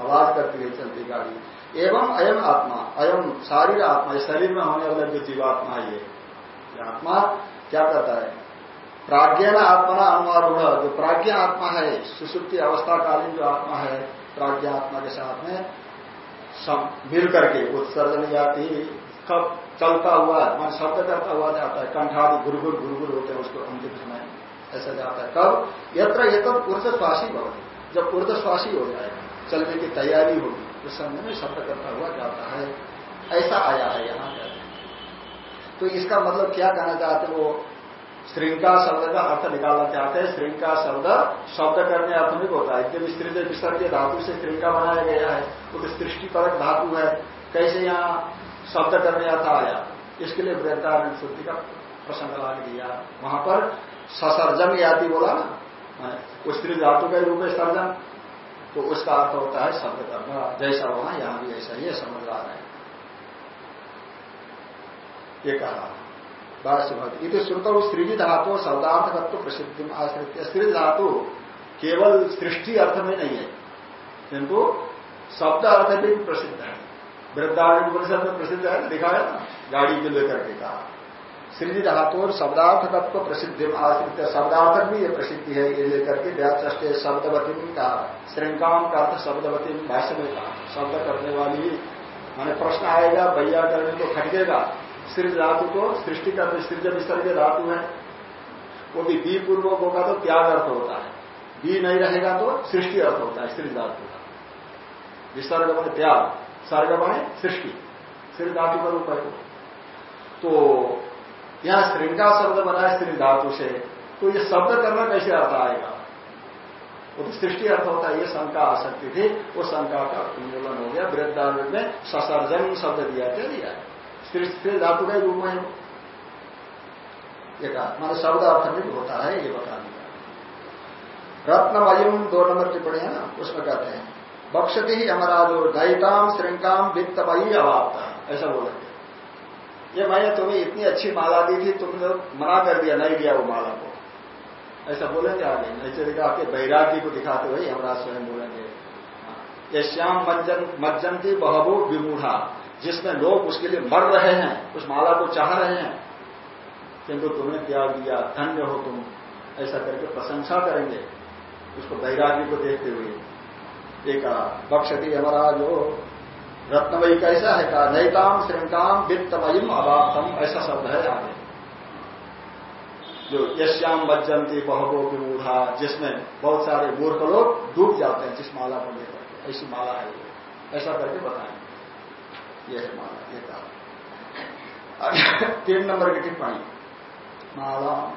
S1: आवाज़ करती है चलती गाड़ी। एवं अयम आत्मा, अयम शारीर आत्मा शरीर में होने वाला जो जीवात्मा है ये। आत्मा क्या कहता है? प्राज्ञान आत्मा अनुवारूढ़ जो प्राज्ञा आत्मा है, सुसुप्ति अवस्था कालीन जो आत्मा है, प्राज्ञा आत्मा के साथ में मिल करके उत्सर्जन जाती कब चलता हुआ, मान शब्द करता हुआ जाता है कंठादि गुरगुर गुरगुर होते हैं उसको अंतिम समय। ऐसा जाता है। कब यत्र तो ऊर्धश्वासी भवती। जब ऊर्धश्वासी हो जाएगा चलने की तैयारी होगी उस समय में शब्द करता हुआ जाता है। ऐसा आया है यहाँ तो इसका मतलब क्या कहना चाहते वो? श्रृंखला शब्द का अर्थ निकालना चाहते हैं। श्रृंखला शब्द शब्द करने अर्थ होता है। जब स्त्री से विसर्ग धातु से श्रृंखला बनाया गया है वो तो सृष्टिपरक धातु है। कैसे यहाँ शब्द करने अर्थ आया इसके लिए वृद्धारण शुद्धि का प्रसंग ला दिया। वहाँ पर ससर्जन यादि बोला ना? उस स्त्री धातु के रूप में सर्जन तो उसका अर्थ होता है शब्द करना जैसा वहाँ यहाँ भी ऐसा ही समझ रहा है। ये कहा। भाष्य इति श्रुत सृजि धातु शब्दार्थ तत्व प्रसिद्धि आश्रित स्त्री धातु केवल सृष्टि अर्थ में नहीं है, किंतु शब्द अर्थ भी प्रसिद्ध है। वृद्धारण परिषद में प्रसिद्ध है, दिखाया ना? गाड़ी को लेकर के कहा। सृजि धातु और शब्दार्थ तत्व प्रसिद्धि आश्रित शब्दार्थ भी ये प्रसिद्धि है, ये लेकर के व्याचे शब्दवती का श्रृंगाम का अर्थ शब्दवती भाष्य में कहा। शब्द करने वाली, माने प्रश्न आएगा, भैया करने को खटकेगा। सृज धातु को सृष्टि का सृज विसर्ग धातु है। वो भी बी पूर्वक होगा तो त्याग अर्थ होता है। बी नहीं रहेगा तो सृष्टि अर्थ होता है, सृज धातु का। विसर्ग बने त्याग, सर्ग बने सृष्टि। सृज धातु का रूप है तो यहाँ श्रृंगा शब्द बना है, स्त्री धातु से। तो ये शब्द करना कैसे अर्थ आएगा? वो तो सृष्टि अर्थ होता है, ये शंका आ सकती थी। वो शंका का उन्मूलन हो गया वृद्धारण में ससर्जन शब्द दिया क्या दिया। स्त्री धातु का रूप में कहा, मान शब्द अर्थ भी होता है, ये बता दिया। रत्नमयम दो नंबर टिप्पणी है ना, उसमें कहते हैं, बक्षति ही हमारा जो दयिताम श्रृंगाम वित्तमयी अभावता। ऐसा बोलेंगे। ये मैंने तुम्हें इतनी अच्छी माला दी थी, तुमने मना कर दिया, नहीं दिया वो माला को। ऐसा बोलेंगे आगे। नहीं चलेगा आपके वैराग्य को दिखाते हुए हमारा स्वयं बोलेंगे हाँ। ये श्याम मंजन मज्जंती बहबो विमूढ़ा, जिसमें लोग उसके लिए मर रहे हैं, उस माला को चाह रहे हैं। किंतु तुमने त्याग दिया? धन्य हो तुम। ऐसा करके प्रशंसा करेंगे उसको वैराग्य को देखते हुए। एक बक्षती हमारा जो रत्नमयी कैसा है कहा, नैताम, श्रृंगाम, वित्तमयीम अभावतम ऐसा शब्द है आगे। जो यश्याम बज्जंती बहबो विमूढ़ा, जिसमें बहुत सारे मूर्ख लोग डूब जाते हैं, जिस माला को लेकर ऐसी माला है ये। ऐसा करके बताएँ। यह है माला, ये कहा। तीन नंबर की टिप्पणी। माला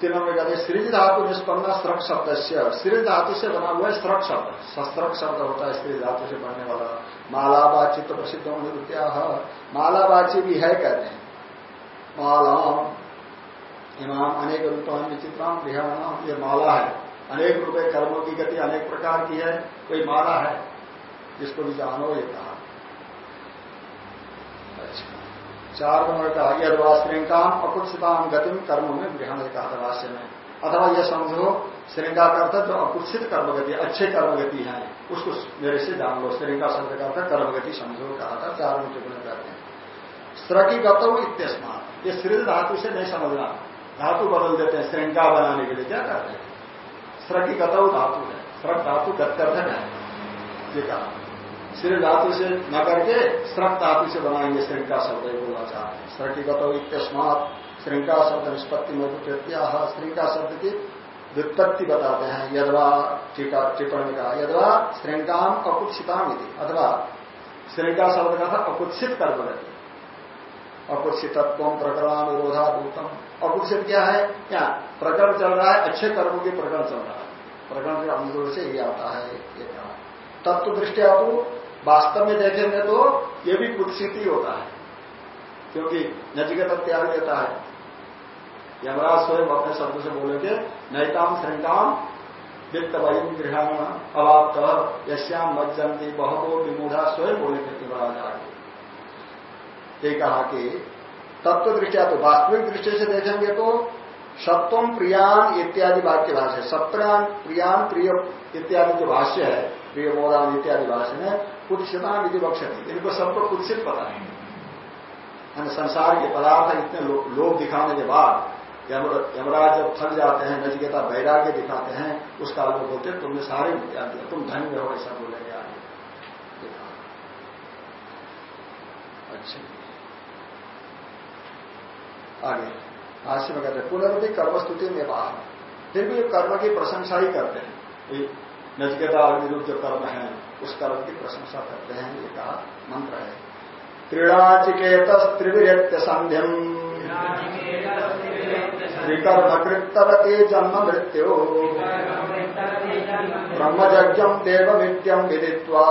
S1: तीनों में कहते सृज धातु निष्पन्ना स्रक शब्द से सृज धातु से बना हुआ है स्रक शब्द। सस्त्रक शब्द होता है सृज धातु से बनने वाला। मालाबाची तो प्रसिद्ध होने मालाबाची भी है कहते हैं। माला इमाम अनेक रूपान विचित्राम गृहणाम ये माला है। अनेक रुपये कर्मों की गति अनेक प्रकार की है। कोई माला है? जिसको भी जानो ये कहा। अच्छा। चार नंबर का यदवा श्रृंगाम अकुत्सिताम गतिम कर्म में ग्रहण कहा भाष्य में। अथवा यह समझो, श्रृंगा का अर्थ जो अकुत्सित कर्मगति, अच्छे कर्मगति है, उसको मेरे से जान लो। श्रृंगा शब्द का कर्मगति समझो, कहा था, चार में टिप्पणी करते हैं। स्त्र की गतौ ये श्रील धातु से नहीं समझना। धातु बदल देते हैं श्रृंगा बनाने के लिए। क्या करते हैं? स्त्र की गतौ धातु है। स्रक धातु गत्यर्थक है। ये कहा। श्री धातु से न करके श्रक धातु से बनाएँगे श्रृंखला शब्द बोलना चाहते श्रकिगत इत्यस्मात श्रृंखा शब्द निष्पत्ति में प्रत्या श्रृंखा शब्द की व्युत्पत्ति बताते हैं। यदवा टिप्पणी का। यदवा श्रृंगाम अकुत्सिताम अथवा श्रृंखा शब्द का था, अकुत्सित कर्म अकुत्सितत्व प्रकरणानुरोधा भूतम अकुत्सित क्या है? क्या? प्रकरण चल रहा है, अच्छे कर्मों के प्रकरण चल रहा है। प्रकरण के अनुरोध से ही आता है तत्व दृष्टिया तो वास्तव में देखेंगे तो ये भी कुत्सित ही होता है, क्योंकि नचिकेत त्याग देता है। यमराज स्वयं अपने शब्द से बोलेंगे नैताम श्रृंगाम वित्त वयम गृहण अवाप्त यश्याम मज्जंती बहबो विमूढ़ा स्वयं बोलेंगे युवराज आगे ये कहा कि तत्व दृष्टिया तो वास्तविक दृष्टि से देखेंगे तो सत्वम प्रियान इत्यादि वाक्य भाष्य सत्यान प्रियान प्रिय इत्यादि जो भाष्य है, प्रिय मोदान इत्यादि भाष्य में कुत्सिता विधि बक्षती इनको सबको कुत्सित पता है संसार के पदार्थ इतने लोग दिखाने के बाद यमराज जब थक जाते हैं नजगेता वैराग्य दिखाते हैं, उस काल में बोलते तुमने सारे त्याग दिया, तुम धन्य हो, ऐसा बोलेंगे आगे अच्छा। आगे। भाष्य में कहते हैं पुनर्वि कर्मस्तुति में बाहर। फिर भी कर्म की प्रशंसा ही करते हैं। नजगेता अग्निरूप जो कर्म है। उस कर्म की प्रशंसा करते हैं ये कहा मंत्र है त्रिणाचिकेत त्रिविरत्य संध्यम त्रिकर्मकृतवते जन्म मृत्यु ब्रह्मज्ञम देवमित्यम विदित्वा।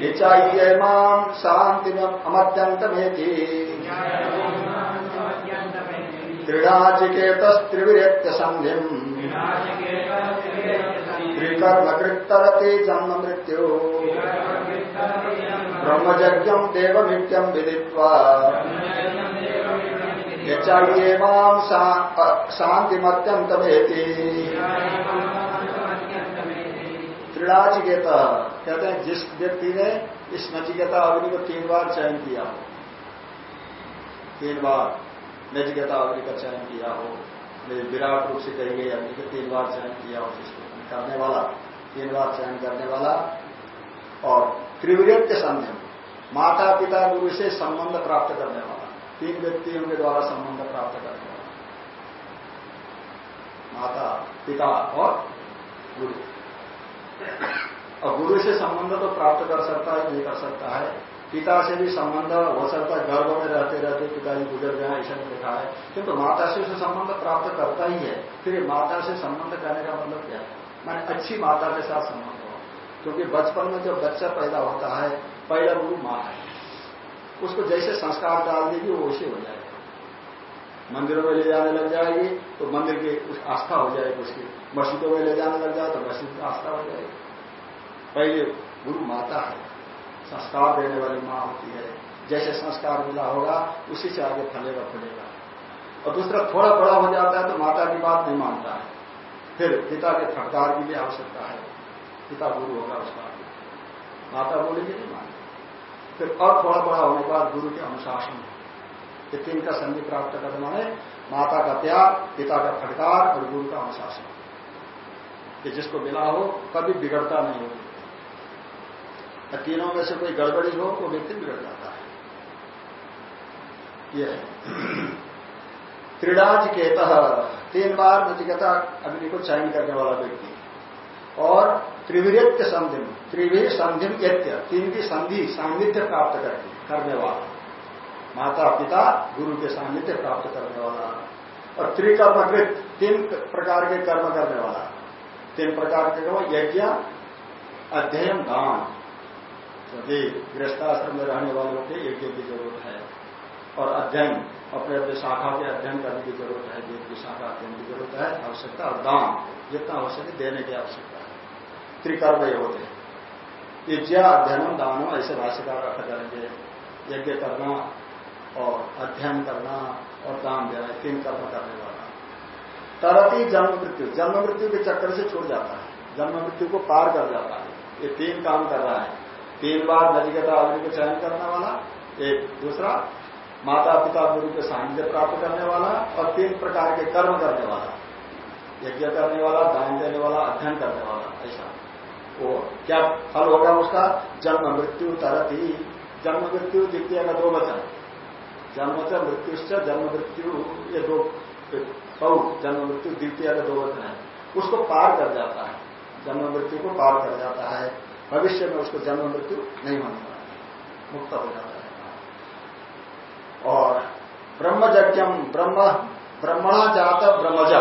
S1: निचाह्य माम शांति अमत्यंतमेति संध्यम त्रिकर्मकृतरते जन्म मृत्यु ब्रह्मज्ञम देवमित्यम विदित्वा। चाहिए माम शांतिमत्यंतमेति त्रिणाचिकेता, कहते हैं, जिस व्यक्ति ने इस नचिकेता अग्नि को तीन बार चयन किया, तीन बार। नचिकेता अग्नि का चयन किया हो विराट रूप से कही गई अग्नि का तीन बार चयन किया हो, जिसको करने वाला, तीन बार चयन करने वाला। और त्रिवृत के संध्य माता पिता गुरु से संबंध प्राप्त करने वाला, तीन व्यक्तियों के द्वारा संबंध प्राप्त करने वाला। माता, पिता और गुरु। और गुरु से संबंध तो प्राप्त कर सकता है, नहीं कर सकता है पिता से भी संबंध हो सकता है गर्भ में रहते रहते पिताजी गुजर गए, ऐसा नहीं लिखा है। किंतु तो माता से उसे संबंध प्राप्त करता ही है, फिर माता से संबंध करने का मतलब क्या है? मैंने अच्छी माता के साथ संबंध हो। क्योंकि बचपन में जब बच्चा पैदा होता है, पहला गुरु माँ है। उसको जैसे संस्कार डाल देगी, वो वैसे हो जाएगा। मंदिरों में ले जाने लग जाएगी तो मंदिर की आस्था हो जाएगी उसकी। मस्जिदों में ले जाने लग जाए तो मस्जिद की आस्था हो जाएगी। पहले गुरु माता है। संस्कार देने वाली माँ होती है। जैसे संस्कार मिला होगा, उसी से आगे फलेगा फलेगा। और दूसरा, थोड़ा बड़ा हो जाता है तो माता की बात नहीं मानता है। फिर पिता के फटकार की भी आवश्यकता है। पिता गुरु होगा उसका माता बोलेगी नहीं मानती। फिर और थोड़ा बड़ा होने के बाद गुरु के अनुशासन। ये तीन का संधि प्राप्त करना है। माता का त्याग, पिता का फटकार और गुरु का अनुशासन। जिसको मिला हो, कभी बिगड़ता नहीं होगी। तीनों में से कोई गड़बड़ी हो तो व्यक्ति बिगड़ जाता है। ये त्रिडाज केत तीन बार नचिकता अग्नि को चयन करने वाला व्यक्ति। और त्रिवीरित्य संधि त्रिवीर संधि यत्य, तीन की संधि सान्निध्य प्राप्त करके, करने वाला। माता, पिता, गुरु के सान्निध्य प्राप्त करने वाला। और त्रिकर्मकृत, तीन प्रकार के कर्म करने वाला। तीन प्रकार के कर्म, यज्ञ, अध्ययन, दान। क्योंकि गृहस्थाश्रम में रहने वालों के यज्ञ की ज़रूरत है। और अध्ययन, अपने अपने शाखा के अध्ययन करने की ज़रूरत है वेद की शाखा अध्ययन की ज़रूरत है, आवश्यकता और दान, जितना हो सके देने की आवश्यकता है। त्रिकर्म ये होते हैं। यज्ञ अध्ययन, दान, ऐसे भाष्यकार अर्थ करेंगे यज्ञ करना और अध्ययन करना और दान देना तीन कर्म करने वाला। तरती जन्म मृत्यु। जन्म मृत्यु के चक्कर से छूट जाता है। जन्म मृत्यु को पार कर जाता है। ये तीन काम कर रहा है। तीन बार नजिकता अग्नि को चयन करने वाला, एक दूसरा माता पिता गुरु के सानिध्य प्राप्त करने वाला और तीन प्रकार के कर्म करने वाला, यज्ञ करने वाला, दान देने वाला, अध्ययन करने वाला, ऐसा। वो क्या फल होगा उसका? जन्म, मृत्यु, तरत। ही जन्म, मृत्यु, द्वितीय का दो वचन। जन्म से मृत्यु से जन्म, मृत्यु, ये दो, सौ, जन्म, मृत्यु, द्वितीय का दो वचन है। उसको पार कर जाता है। जन्म, मृत्यु को पार कर जाता है। भविष्य में उसको जन्म मृत्यु नहीं होने मुक्त हो जाता है। और ब्रह्मज्ञम ब्रह्म, ब्रह्मणा जात ब्रह्मज,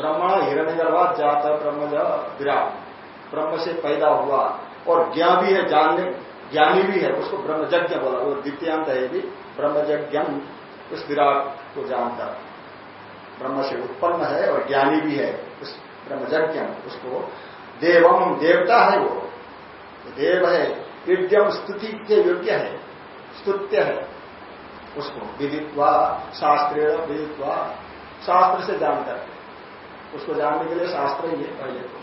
S1: ब्रह्मण हिरण्यगर्भात जात ब्रह्मज विराट ब्रह्म से पैदा हुआ और ज्ञा भी है जानने ज्ञानी भी है, उसको ब्रह्मज्ञ बोला। वो द्वितीयांत है भी ब्रह्मज्ञम उस विराट को जानता ब्रह्म से उत्पन्न है और ज्ञानी भी है, उस ब्रह्मज्ञ उसको देवम, देवता है वो। देव है इड्यम स्तुति के योग्य है, स्तुत्य है। उसको विदित्वा शास्त्र विदित्वा, शास्त्र से जान करके। उसको जानने के लिए शास्त्र ही है, पहले तो।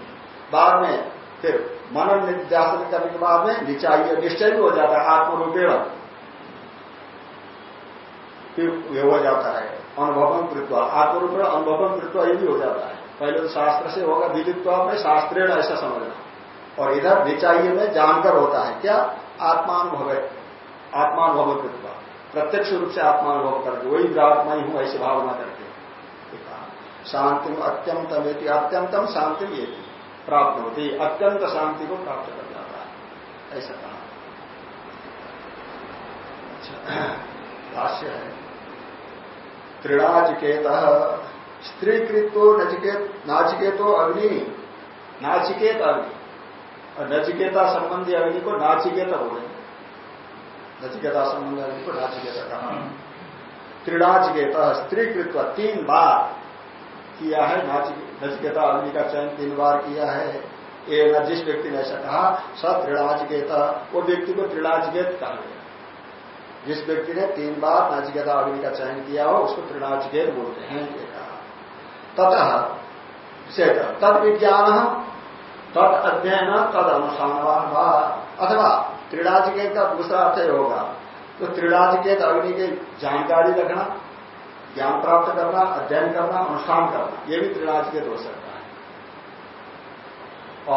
S1: बाद में फिर मनन निर्ध्यासन करने के बाद में निचाइए, निश्चय भी हो जाता है, आत्मरूपेण। फिर हो जाता है अनुभवम कृत्वा, आत्मरूपेण अनुभवम कृत्वा ये भी हो जाता है। पहले तो शास्त्र से होगा, विदित्वा में शास्त्रेण ऐसा समझना। और इधर निचाइए में जानकर होता है, क्या? आत्मानुभव आत्मानुभव कृत्वा प्रत्यक्ष रूप से आत्मानुभव करके, वही विराटमा ही हूँ ऐसी भावना करके। शांति अत्यंतम अत्यंतम शांति ये प्राप्त होती अत्यंत शांति को प्राप्त कर जाता है। ऐसा कहा। अच्छा भाष्य है। त्रिणाचिकेत स्त्रीकृतो नचिकेत, नाचिकेतो अग्नि। नाचिकेत अग्नि। और नचिकेता संबंधी अग्नि को नाचिकेता बोलेंगे नचिकेता संबंधी अग्नि को नाचिकेता कहा। त्रिनाचिकेत, स्त्रीकृत्व तीन बार किया है नचिकेता अग्नि का चयन तीन बार किया है। ये न जिस व्यक्ति ने ऐसा कहा स त्रिणाचिकेता वो व्यक्ति को त्रिणाचिकेत कहा गया। जिस व्यक्ति ने तीन बार नाचिकेता अग्नि का चयन किया हो, उसको त्रिणाचिकेत बोलते हैं, ये कहा। ततः तद विज्ञान तद अध्ययन तद अनुसार अथवा त्रिणाचिकेत का दूसरा अर्थ होगा? तो त्रिणाचिकेत अग्नि की जानकारी रखना, ज्ञान प्राप्त करना अध्ययन करना अनुष्ठान करना यह भी त्रिनाचिकेत हो सकता है।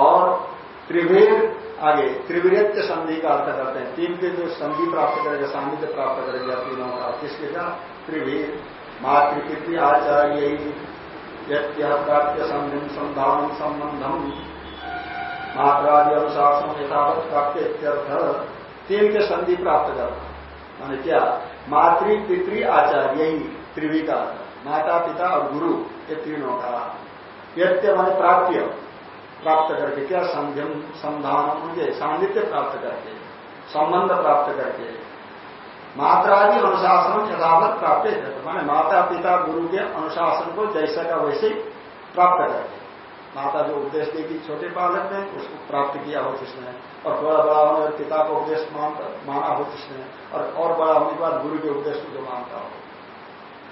S1: और त्रिवीर आगे त्रिवीरत्य संधि का अर्थ करते हैं। तीन के जो संधि प्राप्त करेगा, सान्निध्य प्राप्त करेगा, तीनों का किसके का त्रिवीर मातृकृति आचार्य प्राप्त संधि, संधान संबंधम मात्रादि अनुशासन यथावत प्राप्त तीन के संधि प्राप्त करना माने क्या? मातृ, पितृ, आचार्य ही त्रिवी का माता पिता और गुरु, ये तीनों का यत्य माने प्राप्य प्राप्त करके क्या? संध्यम संधान उनके सान्निध्य प्राप्त करके, संबंध प्राप्त करके। मात्रादि अनुशासन यथावत प्राप्त माने माता पिता गुरु के अनुशासन को जैसा का वैसे प्राप्त करके। माता जो उपदेश देगी छोटे बालक ने उसको प्राप्त किया हो जिसने, और बड़ा बड़ा होने और पिता को उपदेश माना हो जिसने, और और बड़ा होने के बाद गुरु के उपदेश को जो मानता हो।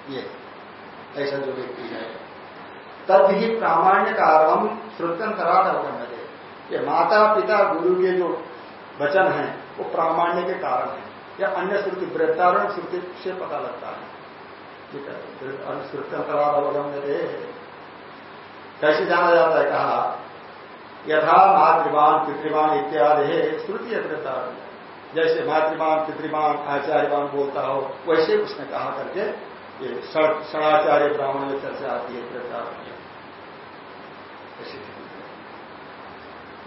S1: ये, ऐसा जो व्यक्ति है। तब ही प्रामाण्य कारण श्रुतंतराट अवगण्य दे ये माता, पिता, गुरु के जो वचन है, वो प्रामाण्य के कारण है। या अन्य श्रुति वृत्तारण श्रुति से पता लगता है। ठीक श्रुतंतराट अवगम्य दे कैसे जाना जाता है कहा यथा मातृवान पितृवान इत्यादि है श्रुति वृत्तारण जैसे मातृवान पितृवान आचार्यवान बोलता हो, वैसे उसने कहा करके ये षणाचार्य ब्राह्मण में चर्चा आती है वृत्तारण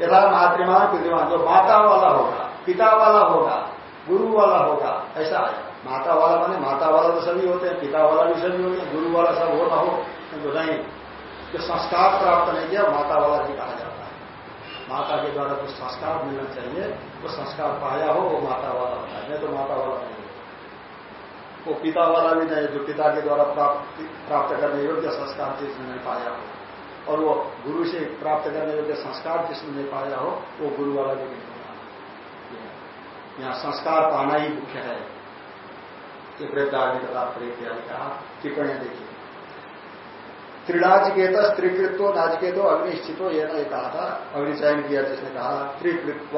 S1: यथा मातृमान पितृमान जो माता वाला होगा, पिता वाला होगा, गुरु वाला होगा, ऐसा आया माता वाला माने माता वाला तो सभी होते हैं, पिता वाला भी सभी होते हैं, गुरु वाला सब होता हो तो नहीं। जो संस्कार प्राप्त नहीं किया, माता वाला नहीं कहा जाता है। माता के द्वारा जो संस्कार मिलना चाहिए वो संस्कार पाया हो, वो माता वाला होता है। तो माता वाला नहीं वो पिता वाला भी नहीं, जो पिता के द्वारा प्राप्त करने योग्य संस्कार चीज़ नहीं पाया हो, और वो गुरु से प्राप्त करने योग्य संस्कार जिसने नहीं पाया हो, वो गुरु वाला भी नहीं होगा यहाँ संस्कार पाना ही मुख्य है। ये वृद्धाग्नि का तात्पर्य कहा टिप्पणी देखिए। त्रिनाचिकेत स्त्रीकृत्व नाचिकेतो अग्निश्चितो ये नहीं कहा था अग्निचयन किया जिसने कहा, त्रिकृत्व।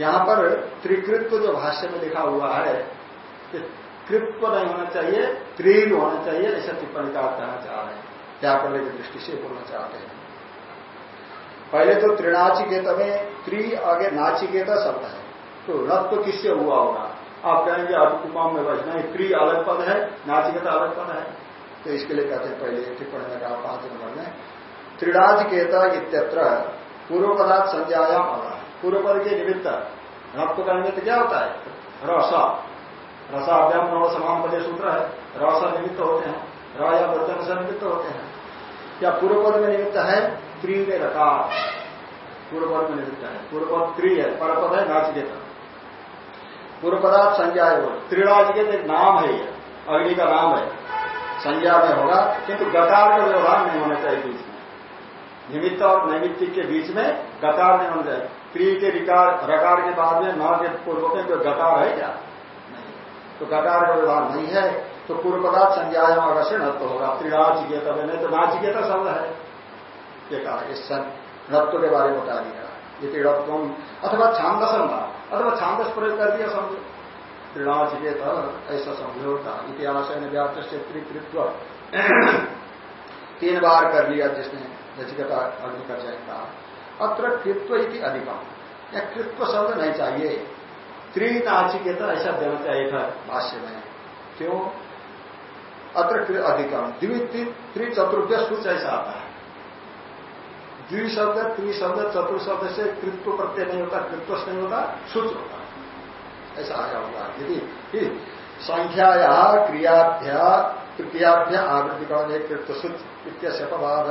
S1: यहाँ पर त्रिकृत्व जो भाष्य में लिखा हुआ है कृत्व नहीं होना चाहिए त्रील होना चाहिए, ऐसा टिप्पणी का कहना चाह रहे हैं। व्याकरण की दृष्टि से बोलना चाहते हैं। पहले तो त्रिनाचिकेत में त्रि आगे नाचिकेता शब्द है। तो तो किससे हुआ होगा? आप कहेंगे अनुपम में बचना त्रि अलग पद है नाचिकेता अलग पद है। तो इसके लिए कहते हैं पहले टिप्पणी में कहा, पाँच नंबर में त्रिनाचिकेता इत्यत्र पूर्व पदार्थ संज्ञायाम होगा पूर्व पद के निमित्त रथ का निमित्त क्या होता है? रसा। रसाभ्याम नव समान पदे सूत्र है। रसा निमित्त होते हैं। र या से निमित्त होते हैं। या पूर्व पद में निमित्त है त्रि में रकार पूर्व पद में निमित्त है। पूर्व पद त्रि है। पर पद है नाचिकेत पूर्व पदार्थ संज्ञा है एक नाम है अग्नि का नाम है। संज्ञा में होगा, किंतु गकार का व्यवहार नहीं होना चाहिए बीच में। निमित्त और नैमित्तिक के बीच में गकार नहीं होना चाहिए। त्रि के रिकार रकार के बाद में न के पूर्व में कोई गकार है क्या? तो गकार का व्यवहार नहीं है तो पूर्व पदार्थ संज्ञा संज्ञायाम अवश्य नत्व होगा। त्रिनाचिकेत नहीं तो नाचिकेता शब्द है। ये कहा, इस नत्व के बारे में बता दिया। ये त्रिणत्व अथवा छांदस अथवा छांदस प्रयोग कर दिया समझो। त्रिनाचिकेत ऐसा समझो था इतिहास ने व्याप्त से त्रिकृत्व तीन बार कर लिया जिसने नचिकता अग्नि का चयन कहा। अत्र कृत्व इति अधिकम। या कृत्व शब्द नहीं चाहिए। त्रिनाचिकेता ऐसा देना चाहिए था भाष्य में। क्यों? अत्र अधिकम। द्वि चतुर्भ्य सूच ऐसा आता है। द्वि शब्द, त्रि शब्द, चतुर से कृत्व प्रत्यय नहीं होता कृत्व नहीं होता सूच होता। ऐसा आया होगा यदि संख्याया क्रियाभ्या तृतीयाभ्य आवृत्तिकरण एक कृत्व सूच इत्यपवाद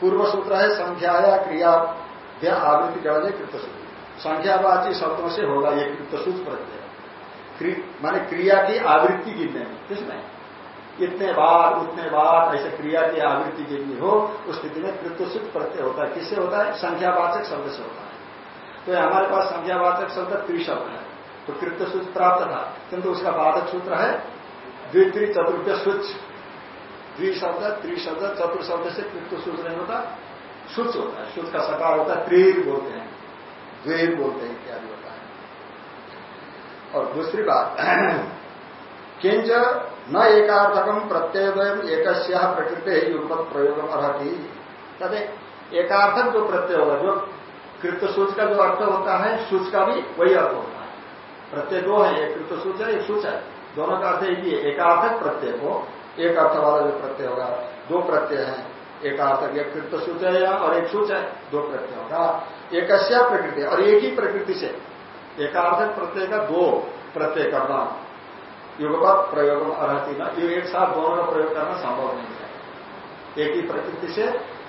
S1: पूर्व सूत्र है संख्या संख्याया क्रियाभ्य आवृत्तिकरण कृत्व सूत्र संख्यावाची शब्दों से होगा ये कृत्व सूच प्रत्यय माने क्रिया की आवृत्ति गिनने में किसमें इतने बार उतने बार ऐसे क्रिया की आवृत्ति जितनी हो उस स्थिति में कृत्वसित प्रत्यय होता है किससे होता है संख्यावाचक शब्द से होता है। तो हमारे पास संख्यावाचक शब्द त्रिशब्द है। तो कृत्य प्राप्त था। किंतु उसका बाधक सूत्र है द्वित्री चतुर्थ सूच द्विशब्द त्रिशब्द चतुर शब्द से कृत्य सूत्र नहीं होता शुच होता है। शुच का सकार होता है, त्रीर बोलते हैं। द्वेर बोलते हैं, इत्यादि होता है। और दूसरी बात किंच न एकार्थकम प्रत्यय एक प्रकृति युगपत प्रयोग अर्ति कहते एकार्थक जो प्रत्यय होगा, जो कृत सूच का जो अर्थ होता है सूच का भी वही अर्थ होता है प्रत्यय दो है, एक कृत सूच है एक सूच है। दोनों का अर्थ एक ही है। एकार्थक प्रत्यय को एक अर्थ वाला जो प्रत्यय होगा, दो प्रत्यय है। एकार्थक एक कृत सूच है, और एक सूच है, दो प्रत्यय होगा। एक प्रकृति, और एक ही प्रकृति से। एकार्थक प्रत्यय का दो प्रत्यय करना। युगपत प्रयोग अर्ति न। एक साथ दोनों का प्रयोग करना संभव नहीं है। एक ही प्रकृति से,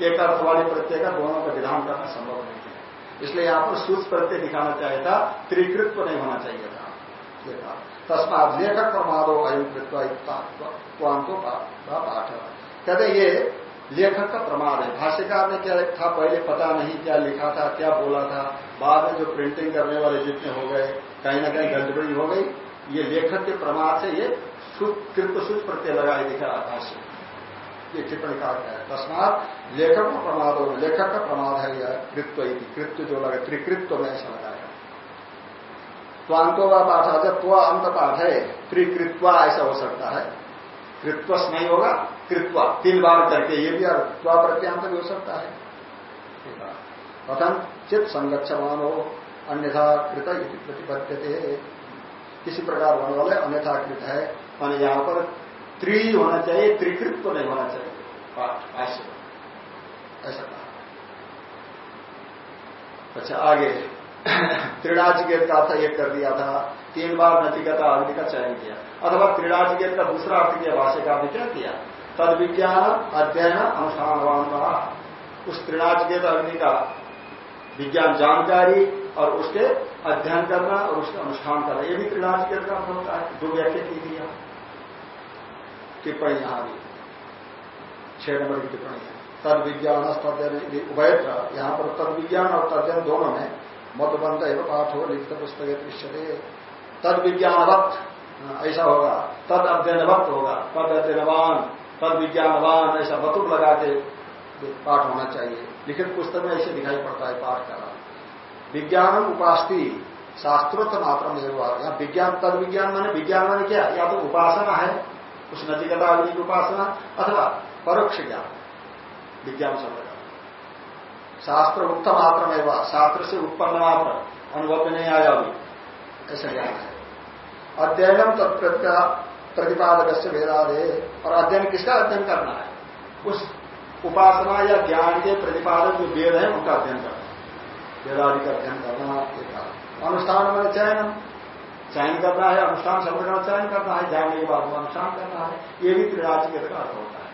S1: एक अर्थ वाले प्रत्यय का दोनों का विधान करना संभव नहीं है। इसलिए यहाँ पर सूच प्रत्यय दिखाना चाहिए था त्रिकृत्व नहीं होना चाहिए था। तस्मात लेखक प्रमादो अयुकृत्व पाठ। कहते ये लेखक का प्रमाद है। भाष्यकार ने क्या था पहले पता नहीं क्या लिखा था, क्या बोला था। बाद में जो प्रिंटिंग करने वाले जितने हो गए, कहीं ना कहीं गड़बड़ी हो गई। ये लेखक के प्रमाद से ये कृत्व सूच प्रत्यय लगाए दिखा भाष्य। ये टिप्पणी का है। तस्मात लेखक का प्रमाद हो लेखक का प्रमाद है यह कृत्व कृत्व जो लगा, त्रिकृत्व में ऐसा लगाया त्वांतो का पाठ है जब त्व अंत पाठ है, त्रिकृत्वा ऐसा हो सकता है। कृत्वस नहीं होगा, कृत्वा। तीन बार करके ये भी त्वा प्रत्यांत भी हो सकता है। कथम चित संगक्षमान हो अन्यथा कृत प्रतिपद्यते। किसी प्रकार होने वाले अन्यथा कृत है। मान यहाँ पर त्रि होना चाहिए त्रिकृत्व नहीं होना चाहिए। पाठ ऐसा। कहा अच्छा आगे। त्रिणाचिकेत का अर्थ एक कर दिया था। तीन बार नचिकता अग्नि का चयन किया। अथवा त्रिणाचिकेत का दूसरा अर्थ किया भाष्य का भी क्या किया? तद विज्ञान अध्ययन अनुष्ठानवान का। उस त्रिणाचिकेत अग्नि का विज्ञान जानकारी और उसके अध्ययन करना और उसका अनुष्ठान करना। ये भी त्रिणाचिकेत का अर्थ होता है। जो व्याख्या की यहाँ। टिप्पणी यहाँ भी छह नंबर की टिप्पणी है। तद विज्ञान तद्यन उभयत्र, यहाँ पर तद विज्ञान और तद्यन दोनों में मतबंध एवं पाठ हो लिखित पुस्तक दृश्य तद विज्ञानवत ऐसा होगा। तद अध्ययन अध्ययनवत होगा। तद अध्ययनवान तद विज्ञानवान ऐसा बतुक लगा के पाठ होना चाहिए। लिखित पुस्तक में ऐसे दिखाई पड़ता है पाठ का। विज्ञान उपास्ति शास्त्रोत्थ मात्र में विज्ञान तद विज्ञान माने विज्ञान माने क्या? या तो उपासना है उस नचिकता की उपासना अथवा परोक्ष ज्ञान, विज्ञान शब्द शास्त्र उत्तम मात्र में वह शास्त्र से उत्पन्न मात्र, अनुभव में नहीं आया अभी। ऐसा ज्ञान है। अध्ययन तत्प्रत्या प्रतिपादक से वेदादे और अध्ययन किसका अध्ययन करना है? उस उपासना या ज्ञान के प्रतिपादक जो वेद है, उनका अध्ययन करना। वेदादि का अध्ययन करना अनुष्ठान में चयन चयन करना है, अनुष्ठान शब्द का चयन करना है जानने के बाद अनुष्ठान करना है। ये भी त्रिराज के अर्थ होता है।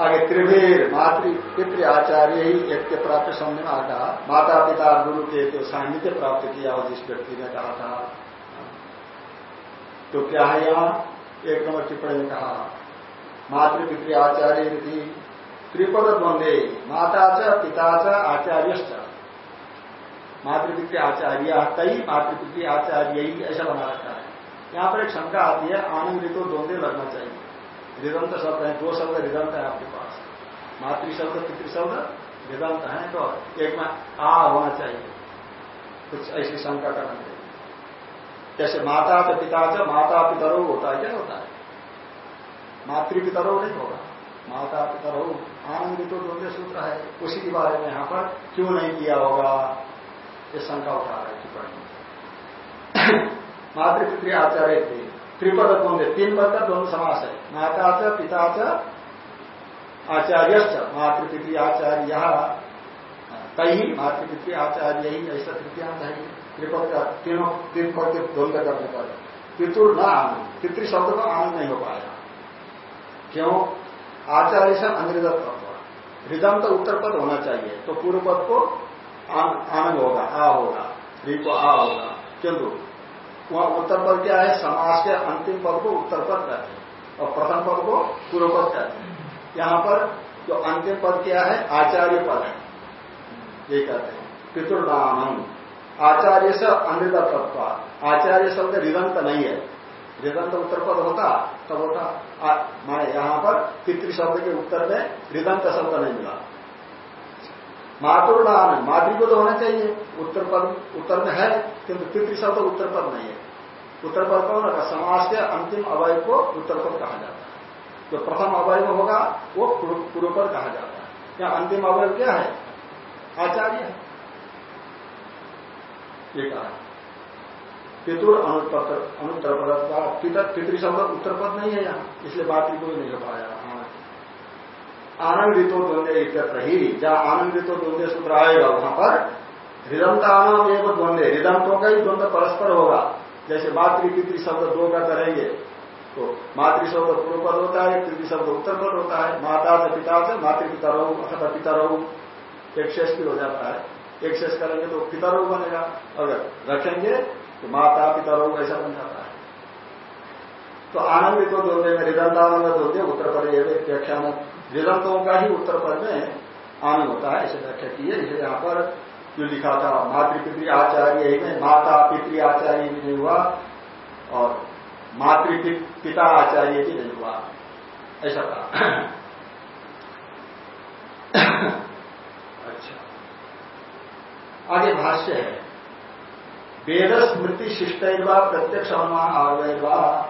S1: आगे त्रिवेर मातृ, पितृ आचार्य ही यज्ञ प्राप्त समझ में आता माता पिता गुरु के तो सान्निध्य प्राप्त किया हो जिस व्यक्ति ने कहा था। तो क्या है यहाँ? एक नंबर टिप्पणी में कहा, मातृ, पितृ आचार्य थी त्रिपद द्वंदे, माता च, पिता च आचार्य मातृपितृ आचार्य, कई मातृपितृ आचार्य ही ऐसा बना रखा है। यहाँ पर एक शंका आती है, आनंद ऋतु द्वंदे लगना चाहिए। रिदंत शब्द है, दो शब्द रिदंत है आपके पास। मातृ शब्द, पितृ शब्द रिदंत है तो एक में आ होना चाहिए। कुछ ऐसी शंका करना चाहिए। जैसे माता तो पिता से माता पितरो होता है, क्या होता है? मातृ पितरो नहीं होगा। माता पितरो, आनंद तो द्वंद्व सूत्र है। उसी के बारे में यहाँ पर क्यों नहीं किया होगा? ये शंका उठा रहे टिप्पणी मातृपितृ आचार्य थे, त्रिपद द्वंद्व तीन पद का द्वंद्व समास है। माता च, पिता च आचार्य मातृपितृ आचार्य कई मातृपितृ आचार्य ही ऐसा तृतीयांत है त्रिपद का तीनों, तीन पद के द्वंद्व करने पर पितुर न आनंद। पितृ शब्द का आनंद नहीं हो पाया। क्यों? आचार्य से अनिर्दत रिदम तो उत्तर पद होना चाहिए तो पूर्व पद को आनंद होगा आ होगा। री को आ होगा। किंतु वहाँ उत्तर पद क्या है? समाज के अंतिम पद को उत्तर पद कहते हैं। और प्रथम पद को पूर्व पद कहते हैं। यहाँ पर जो अंतिम पद क्या है? आचार्य पद है। ये कहते हैं पितुर्नाम आचार्य से अनृत तत्व आचार्य शब्द रिदंत नहीं है। रिदंत उत्तर पद होता तब होता। माने यहाँ पर पितृ शब्द के उत्तर में रिदंत शब्द नहीं मिला। मातुर्नाम मातृ को तो होना चाहिए। उत्तर पद, उत्तर में है, किंतु पितृ शब्द उत्तर पद नहीं है। उत्तर पद कौन होगा? समाज के अंतिम अवय को उत्तर पद कहा जाता है। जो प्रथम अवय में होगा, वो पूर्व पद कहा जाता है। क्या अंतिम अवय क्या है? आचार्य है। ये कहा पितुर अनुत्तर पद पितृ शब्द उत्तर पद नहीं है यहाँ। इसलिए बात कोई नहीं हो पाया। आनंदितो द्वंद्व इत्यत्र ही जहाँ आनंदितो द्वंद्व सूत्र आएगा वहाँ पर, हृदंतानाम एवं द्वंद्व। हृदंतों का ही द्वंद्व परस्पर होगा जैसे मातृ पितृ शब्द दो का करेंगे तो मातृ शब्द पूर्व पद होता है, पितृ शब्द उत्तर पद होता है। माता से पिता से मातृ पिता रहो, अथवा पिता रहू, एक शेष भी हो जाता है। एक शेष करेंगे तो पिता रहू बनेगा। अगर रखेंगे तो माता पिता रहू ऐसा बन जाता है। तो आनंद को दोगे में हृदंतानंद दोगे उत्तर पद व्याख्यान हृदंतों का ही उत्तर पद में आनंद होता है, ऐसे व्याख्या की है। यहाँ पर जो लिखा था, मातृपितृ आचार्य में माता पितृ आचार्य भी नहीं हुआ, और मातृ पिता आचार्य भी नहीं हुआ। ऐसा था। अच्छा। आगे भाष्य है। वेद स्मृति शिष्टवा प्रत्यक्ष अनुमान आवेवा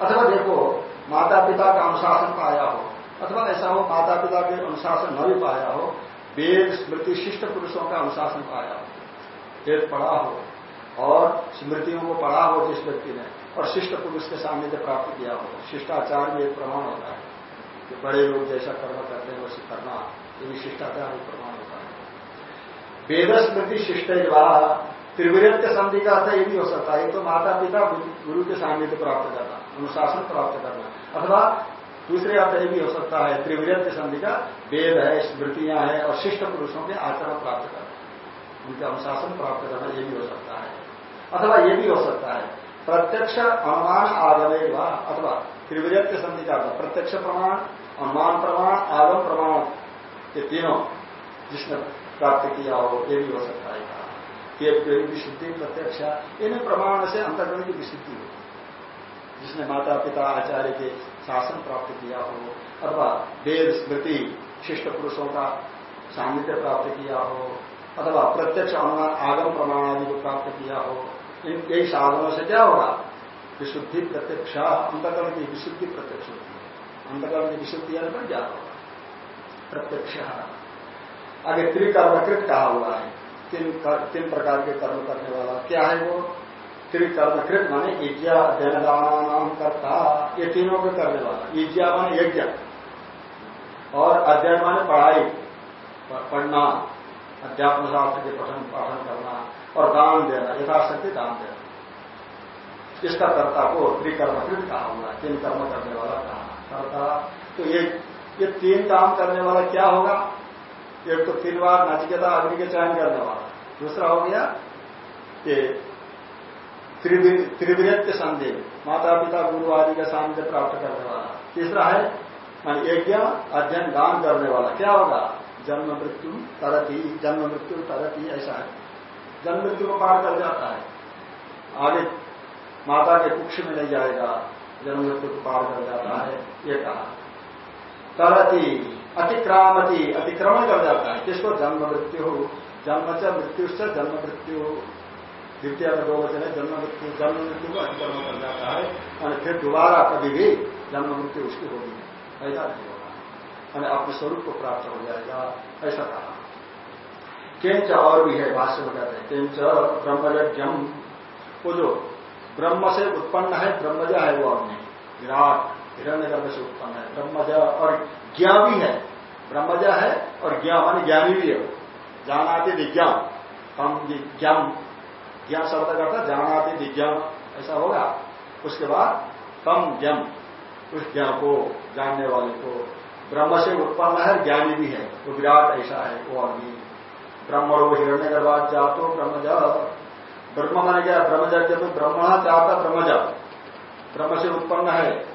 S1: अथवा देखो माता पिता का अनुशासन पाया हो। अथवा ऐसा हो माता पिता के अनुशासन न भी पाया हो, वेद, स्मृति, शिष्ट पुरुषों का अनुशासन पाया हो, वेद पढ़ा हो, और स्मृतियों को पढ़ा हो जिस व्यक्ति ने, और शिष्ट पुरुष के सामने प्राप्त किया हो, शिष्टाचार में एक प्रमाण होता है, कि बड़े लोग जैसा कर्म करते हैं, वैसे करना, ये भी शिष्टाचार एक प्रमाण होता है। वेद, स्मृति, शिष्ट त्रिवृत्य संधि का अर्थ ये भी हो सकता है तो माता पिता गुरु के सामने प्राप्त करना, अनुशासन प्राप्त करना, अथवा दूसरे अर्थ ये भी हो सकता है त्रिवृत्य संधि का वेद है, स्मृतियाँ हैं और शिष्ट पुरुषों के आचरण प्राप्त करना। उनके अनुशासन प्राप्त करना ये भी हो सकता है। अथवा ये भी हो सकता है, प्रत्यक्ष अनुमान आगमे व, अथवा त्रिवृत्य संधि का प्रत्यक्ष प्रमाण अनुमान प्रमाण, आगम प्रमाण ये तीनों जिसने प्राप्त किया हो, ये भी हो सकता है। कहा विशुद्धि प्रत्यक्ष इन प्रमाण से अंतर्गण की विशुद्धि होती जिसने माता पिता आचार्य के शासन प्राप्त किया हो, अथवा वेद, स्मृति, शिष्ट पुरुषों का सामिध्य प्राप्त किया हो, अथवा प्रत्यक्ष अनुमान, आगम प्रमाण आदि को प्राप्त किया हो, इन कई साधनों से क्या होगा? विशुद्धि प्रत्यक्ष, अंतकरण की विशुद्धि प्रत्यक्ष होती है। अंतकरण की विशुद्धि पर क्या होगा। प्रत्यक्ष। आगे त्रिकर्मकृत कहा हुआ है। तीन प्रकार के कर्म करने वाला, क्या है वो? त्रिकर्मकृत माने इज्ञा अध्ययन नाम करता, ये तीनों को करने वाला इज्ञा माने यज्ञ। और अध्ययन माने पढ़ाई। पढ़ना अध्यात्म शास्त्र के पठन, पाठन करना, और दान देना, यथाशक्ति दान देना। इसका कर्ता को त्रिकर्मकृत कहा हुआ तीन कर्म करने वाला कहा। कर्ता तो ये ये तीन काम करने वाला क्या होगा? एक तो तीन बार नचिकेता अग्नि के चयन करने वाला। दूसरा हो गया ये त्रिवृत्य संदेह। माता पिता, गुरु आदि का सामने प्राप्त करने वाला। तीसरा है, मान यज्ञ, अध्ययन, दान करने वाला। क्या होगा? जन्म, मृत्यु, तरती, जन्म, मृत्यु, तरती, ऐसा है। जन्म, मृत्यु को पार कर जाता है। आगे माता के कुक्ष में नहीं जाएगा, जन्म, मृत्यु को पार कर जाता है, ये कहा। तरती, अतिक्रामती, अतिक्रमण कर जाता है। किसको? जन्म, मृत्यु। जन्म से मृत्यु से जन्म, मृत्यु। द्वितीय में दो वचन है, जन्म मृत्यु जन्म मृत्यु को अतिक्रमण कर जाता है, और फिर दोबारा कभी भी जन्म मृत्यु उसकी होगी ऐसा नहीं होगा। मैंने अपने स्वरूप को प्राप्त हो जाएगा, ऐसा कहा। केंच और भी है, भाष्य में कहते हैं, केंच ब्रह्मज्ञम वो जो ब्रह्म से उत्पन्न है, ब्रह्मज है वो अग्नि विराट हिरण्य गर्भ से उत्पन्न है। ब्रह्मज और ज्ञा भी है। ब्रह्मज है और ज्ञा, मानी ज्ञानी भी है जानाते विज्ञान। कम ज्ञान ज्ञान शब्द करता जानाते विज्ञान। ऐसा होगा। उसके बाद तम ज्ञम उस ज्ञान को, जानने वाले को। ब्रह्म से उत्पन्न है, ज्ञानी भी है। तो विराट ऐसा है, वो अग्नि ब्रह्म रो हिरण्य गर्भात जातो ब्रह्मजा। ब्रह्म माने क्या? ब्रह्मज्ञ तो ब्रह्म चाहता ब्रह्मजा। ब्रह्म से उत्पन्न है।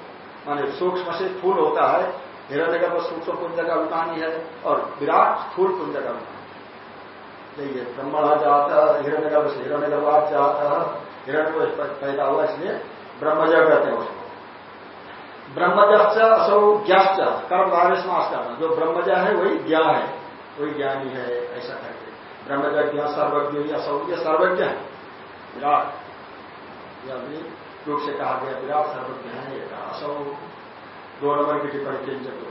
S1: माने सूक्ष्म से फूल होता है। हिरण्य गर्भ सूक्ष्म पुंज का अभिमानी है और विराट स्थूल पुंज का अभिमानी देखिए ब्रह्मण जाता हिरण्य गर्भ से हिरण्य गर्भात जाता हिरण्य पैदा हुआ इसलिए ब्रह्मज कहते हैं। उसको ब्रह्मज असौ ज्ञाश्च, कर्म बारिश मास करना जो ब्रह्मज है, वही ज्ञा है। वही ज्ञानी है, ऐसा करके। ब्रह्मज ज्ञा सर्वज्ञ असौ, ये सर्वज्ञ है। विराट। रूप से कहा गया, विराट सर्वज्ञ है, ये कहा असौ। दो नंबर की टिप्पणी किंचक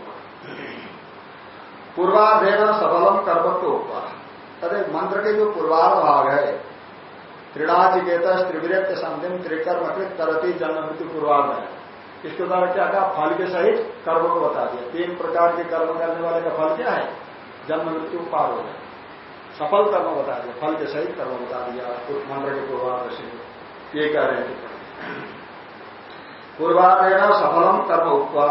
S1: पूर्वाधेन सबलम कर्मत्व तथा मंत्र के जो पूर्वार्ध भाग है त्रिणाचिकेत त्रिवृत्य संधिम त्रिकर्मकृत तरती जन्म मृत्यु पूर्वार्ध है। इसके द्वारा क्या कहा? फल के सहित कर्म को बता दिया। तीन प्रकार के कर्म करने वाले का फल क्या है? जन्म मृत्यु पार हो जाए सफल कर्म बता दिया। फल के सहित कर्म बता दिया। मंत्र के पूर्वार्ध से ये कह रहे हैं पूर्वार्ध सफलम कर्म उपवा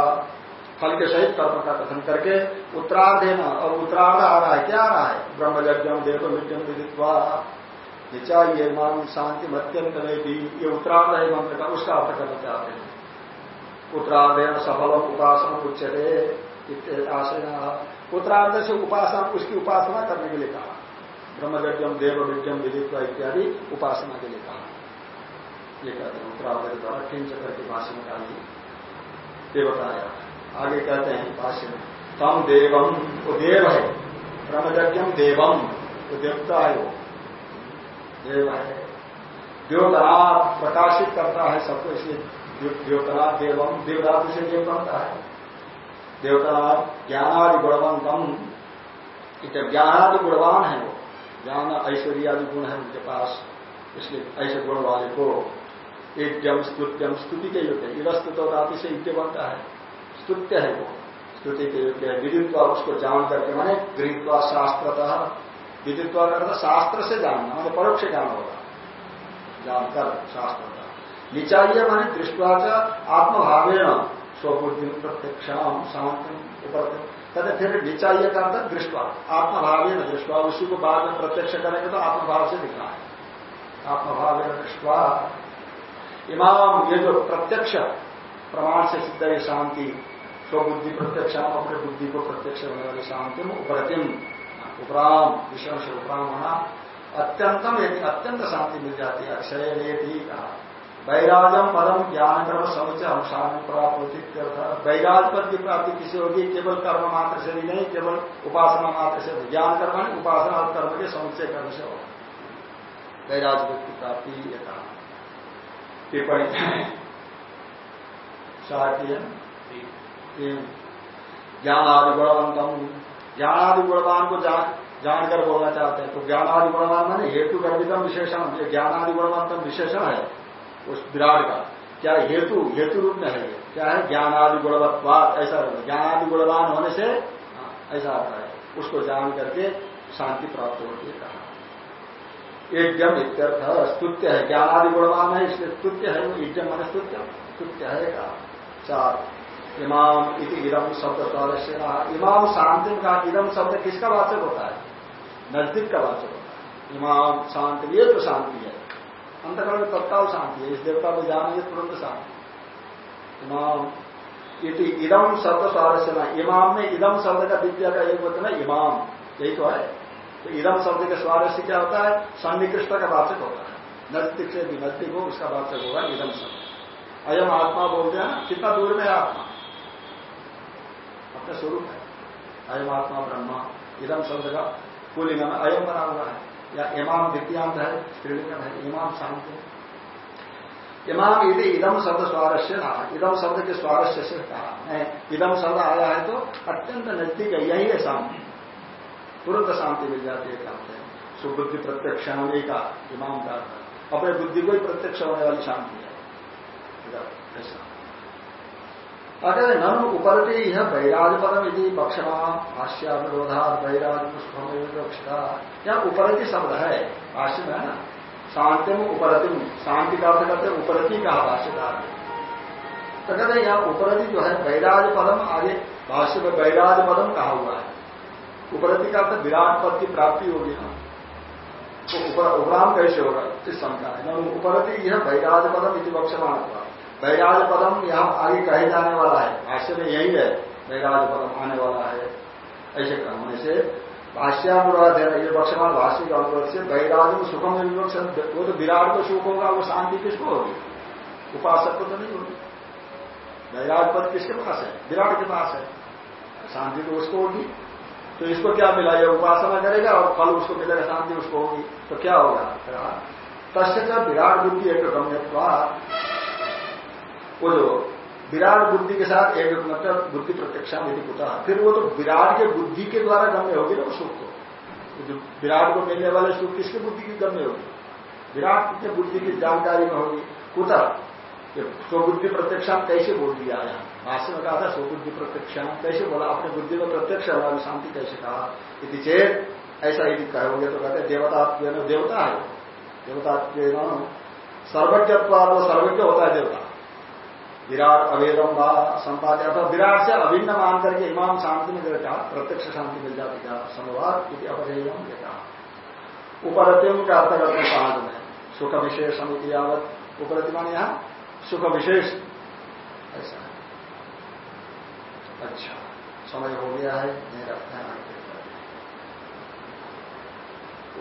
S1: फल के सहित कर्म का कथन करके उत्तरार्ध है और उत्तरार्ध आ रहा है, क्या आ रहा है? ब्रह्मज्ञम देव मिट्यम विदित्वा। निचा ये मान शांति मत्यंत में भी। ये उत्तरार्ध है मंत्र का, उसका अर्थ करना चाहते हैं। उत्तरार्ध सफलम उपासना उच्चते आशना उत्तरार्ध से उपासना, उसकी उपासना करने के लिए कहा। ब्रह्मजज्ञम देव विज्ञम विदित्व इत्यादि उपासना के लिए कहा। ये कहते हैं उत्तरार्ध के द्वारा किंच करके भाषण का ये बताया आगे कहते हैं भाष्य में, तम देवम वो देव है ब्रह्मजज्ञम देवम वो देवता है वो देव है द्योतना प्रकाशित करता है सबको इसलिए द्योतना देवम देवधातु से देव बनता है। देवता ज्ञानादि गुणवंतम ज्ञानादि गुणवान है वो। ज्ञान ऐश्वर्य आदि गुण है उनके पास, इसलिए ऐसे गुण वाले को इज्जम स्तुत्यम स्तुति के योग्य इधस्तुत और आदि से युद्ध बनता है। स्तुत्य है वो। स्तुति के योग्य है विदित्वा उसको जान करके मैंने गृहत्वा शास्त्रतः विदित्वा करता शास्त्र से जानना, मैंने परोक्ष ज्ञान होगा। जानकर शास्त्र का निचाइए मैंने दृष्टवा आत्मभावेण स्वबुद्धि प्रत्यक्षाम शांति कहते फिर निचाइए का अर्थ दृष्टवा। आत्मभाव न दृष्टवा, उसी को बाद में प्रत्यक्ष करेंगे तो आत्मभाव से दिखना है। आत्मभाव दृष्टवा। इमाम ये जो प्रत्यक्ष प्रमाण से सिद्ध है शांति। स्वबुद्धि प्रत्यक्ष अपने बुद्धि को प्रत्यक्ष होने वाली शांति में उपरतिम उपराम विषय से उपराम होना अत्यंतम अत्यंत शांति मिल जाती है अक्षय ने कहा। वैराजम पदम ज्ञान कर्म समुचय शांति प्राप्त होती वैराज पद की प्राप्ति किसी होगी केवल कर्म मात्र से भी नहीं, केवल उपासना मात्र से ज्ञान कर्म नहीं, उपासना और कर्म के समुचय कर्म से हो वैराज पद की प्राप्ति ये कहा। टिप्पणी। ज्ञान आदि गुणवंतम ज्ञान आदि गुणवान को जानकर बोलना चाहते हैं। तो ज्ञान आदि गुणवान मैंने हेतु गर्भितम विशेषण। जो ज्ञान आदि गुणवंतम विशेषण है उस विराट का। क्या हेतु? हेतु रूप में है क्या है? ज्ञान आदि गुणवत्वाद ऐसा ज्ञान आदि गुणवान होने से हाँ, ऐसा आता है। उसको जान करके शांति प्राप्त होती है कहा। एकदम इत्यर्थ स्तुत्य है। ज्ञान आदि गुणवान है इसलिए स्तुत्य है। इज्जम मन स्तुत्य स्तुत्य है कहा। चार। इमाम इति इदम शब्द रहा इमाम शांति का इदम शब्द किसका वाचक होता है? नज़दीक का वाचक होता है। इमाम शांति, ये तो शांति है। अंतकरण में तत्काल शांति है। इस देवता को जानेंगे तुरंत शांति इमाम इति इदम शब्द स्वारस्य इमाम में इदम शब्द का विद्या का एक वचन है, इमाम। यही तो है। तो इदम शब्द के स्वारस्य क्या होता है? सन्निकृष्ट का वाचक होता है। नज़दीक से भी नज़दीक हो, उसका वाचक होगा इदम शब्द। अयम आत्मा बोलते हैं कितना दूर में आत्मा? अपने स्वरूप है। अयम आत्मा ब्रह्मा इदम शब्द का कुलिंग में अयम बना हुआ है। या इमाम द्वितीयांत है स्त्रीलिंगम है इमाम शांत है। इमाम यदि इदम शब्द स्वारस्य ना इदम शब्द के स्वारस्य से कहा। इदम शब्द आया है तो अत्यंत नज़दीक है, यही है शांति। तुरंत शांति मिल जाती है कहते हैं? सुबुद्धि प्रत्यक्ष का इमाम का। अपने बुद्धि को ही प्रत्यक्ष होने वाली शांति है। ऐसा। अगर नन उपरते यह वैराज पदम यदि बक्षणा भाष्यानुरोधा वैराज पुष्पा यह उपरति शब्द है, भाष्य में है ना? शांतिम उपरतिम शांति का अर्थ करते उपरति कहा भाष्यकार तो कहते यहाँ उपरति जो है वैराज पदम आगे भाष्य में वैराज पदम कहा हुआ है। उपरति का अर्थ विराट पद की प्राप्ति होगी ना। तो उपराम कैसे होगा? इस शंका है उपरति यह वैराज पदम इति हुआ वैराज पदम यहाँ आगे कहे जाने वाला है। भाष्य में यही है वैराज पदम आने वाला है। ऐसे क्रम होने से भाष्यानुराध है, ये बक्षमान भाष्य के अनुरोध से वैराज में सुखम विवक्ष वो तो विराट को सुख होगा, वो शांति किसको होगी? उपासक को तो नहीं होगी। वैराज पद किसके पास है? विराट के पास है। शांति तो उसको होगी। तो इसको क्या मिला? ये उपासना करेगा और फल उसको मिलेगा, शांति उसको होगी। तो क्या होगा? तस्य विराट बुद्धि एक गम्यत्वा वो जो विराट बुद्धि के साथ एक मतलब बुद्धि प्रत्यक्षा विधि पुता, फिर वो तो विराट के बुद्धि के द्वारा गम्य होगी ना वो सुख जो विराट को मिलने वाले सुख किसके बुद्धि की गम्य होगी? विराट के बुद्धि की जानकारी में होगी। कुता स्वबुद्धि प्रत्यक्षा कैसे बोल दिया यहाँ? भाष्य में कहा था, स्वबुद्धि प्रत्यक्षा कैसे बोला? अपने बुद्धि में प्रत्यक्ष हमारी शांति कैसे कहा? यदि चेत, ऐसा यदि कहोगे तो कहते देवता देवता है। देवता सर्वज्ञत्व सर्वज्ञ होता है देवता। विराट अवेदम व संपाद्य अथवा विराट से अभिन्न मान करके इमाम शांति में कहा प्रत्यक्ष शांति मिल जाती क्या संवाद अपरेयम ये कहा उपरतिम का अर्थ करते पाद में सुख विशेष समिति यावत उपरति मान यहाँ सुख विशेष ऐसा। है अच्छा। समय हो गया है नहीं रखते हैं। आगे ओ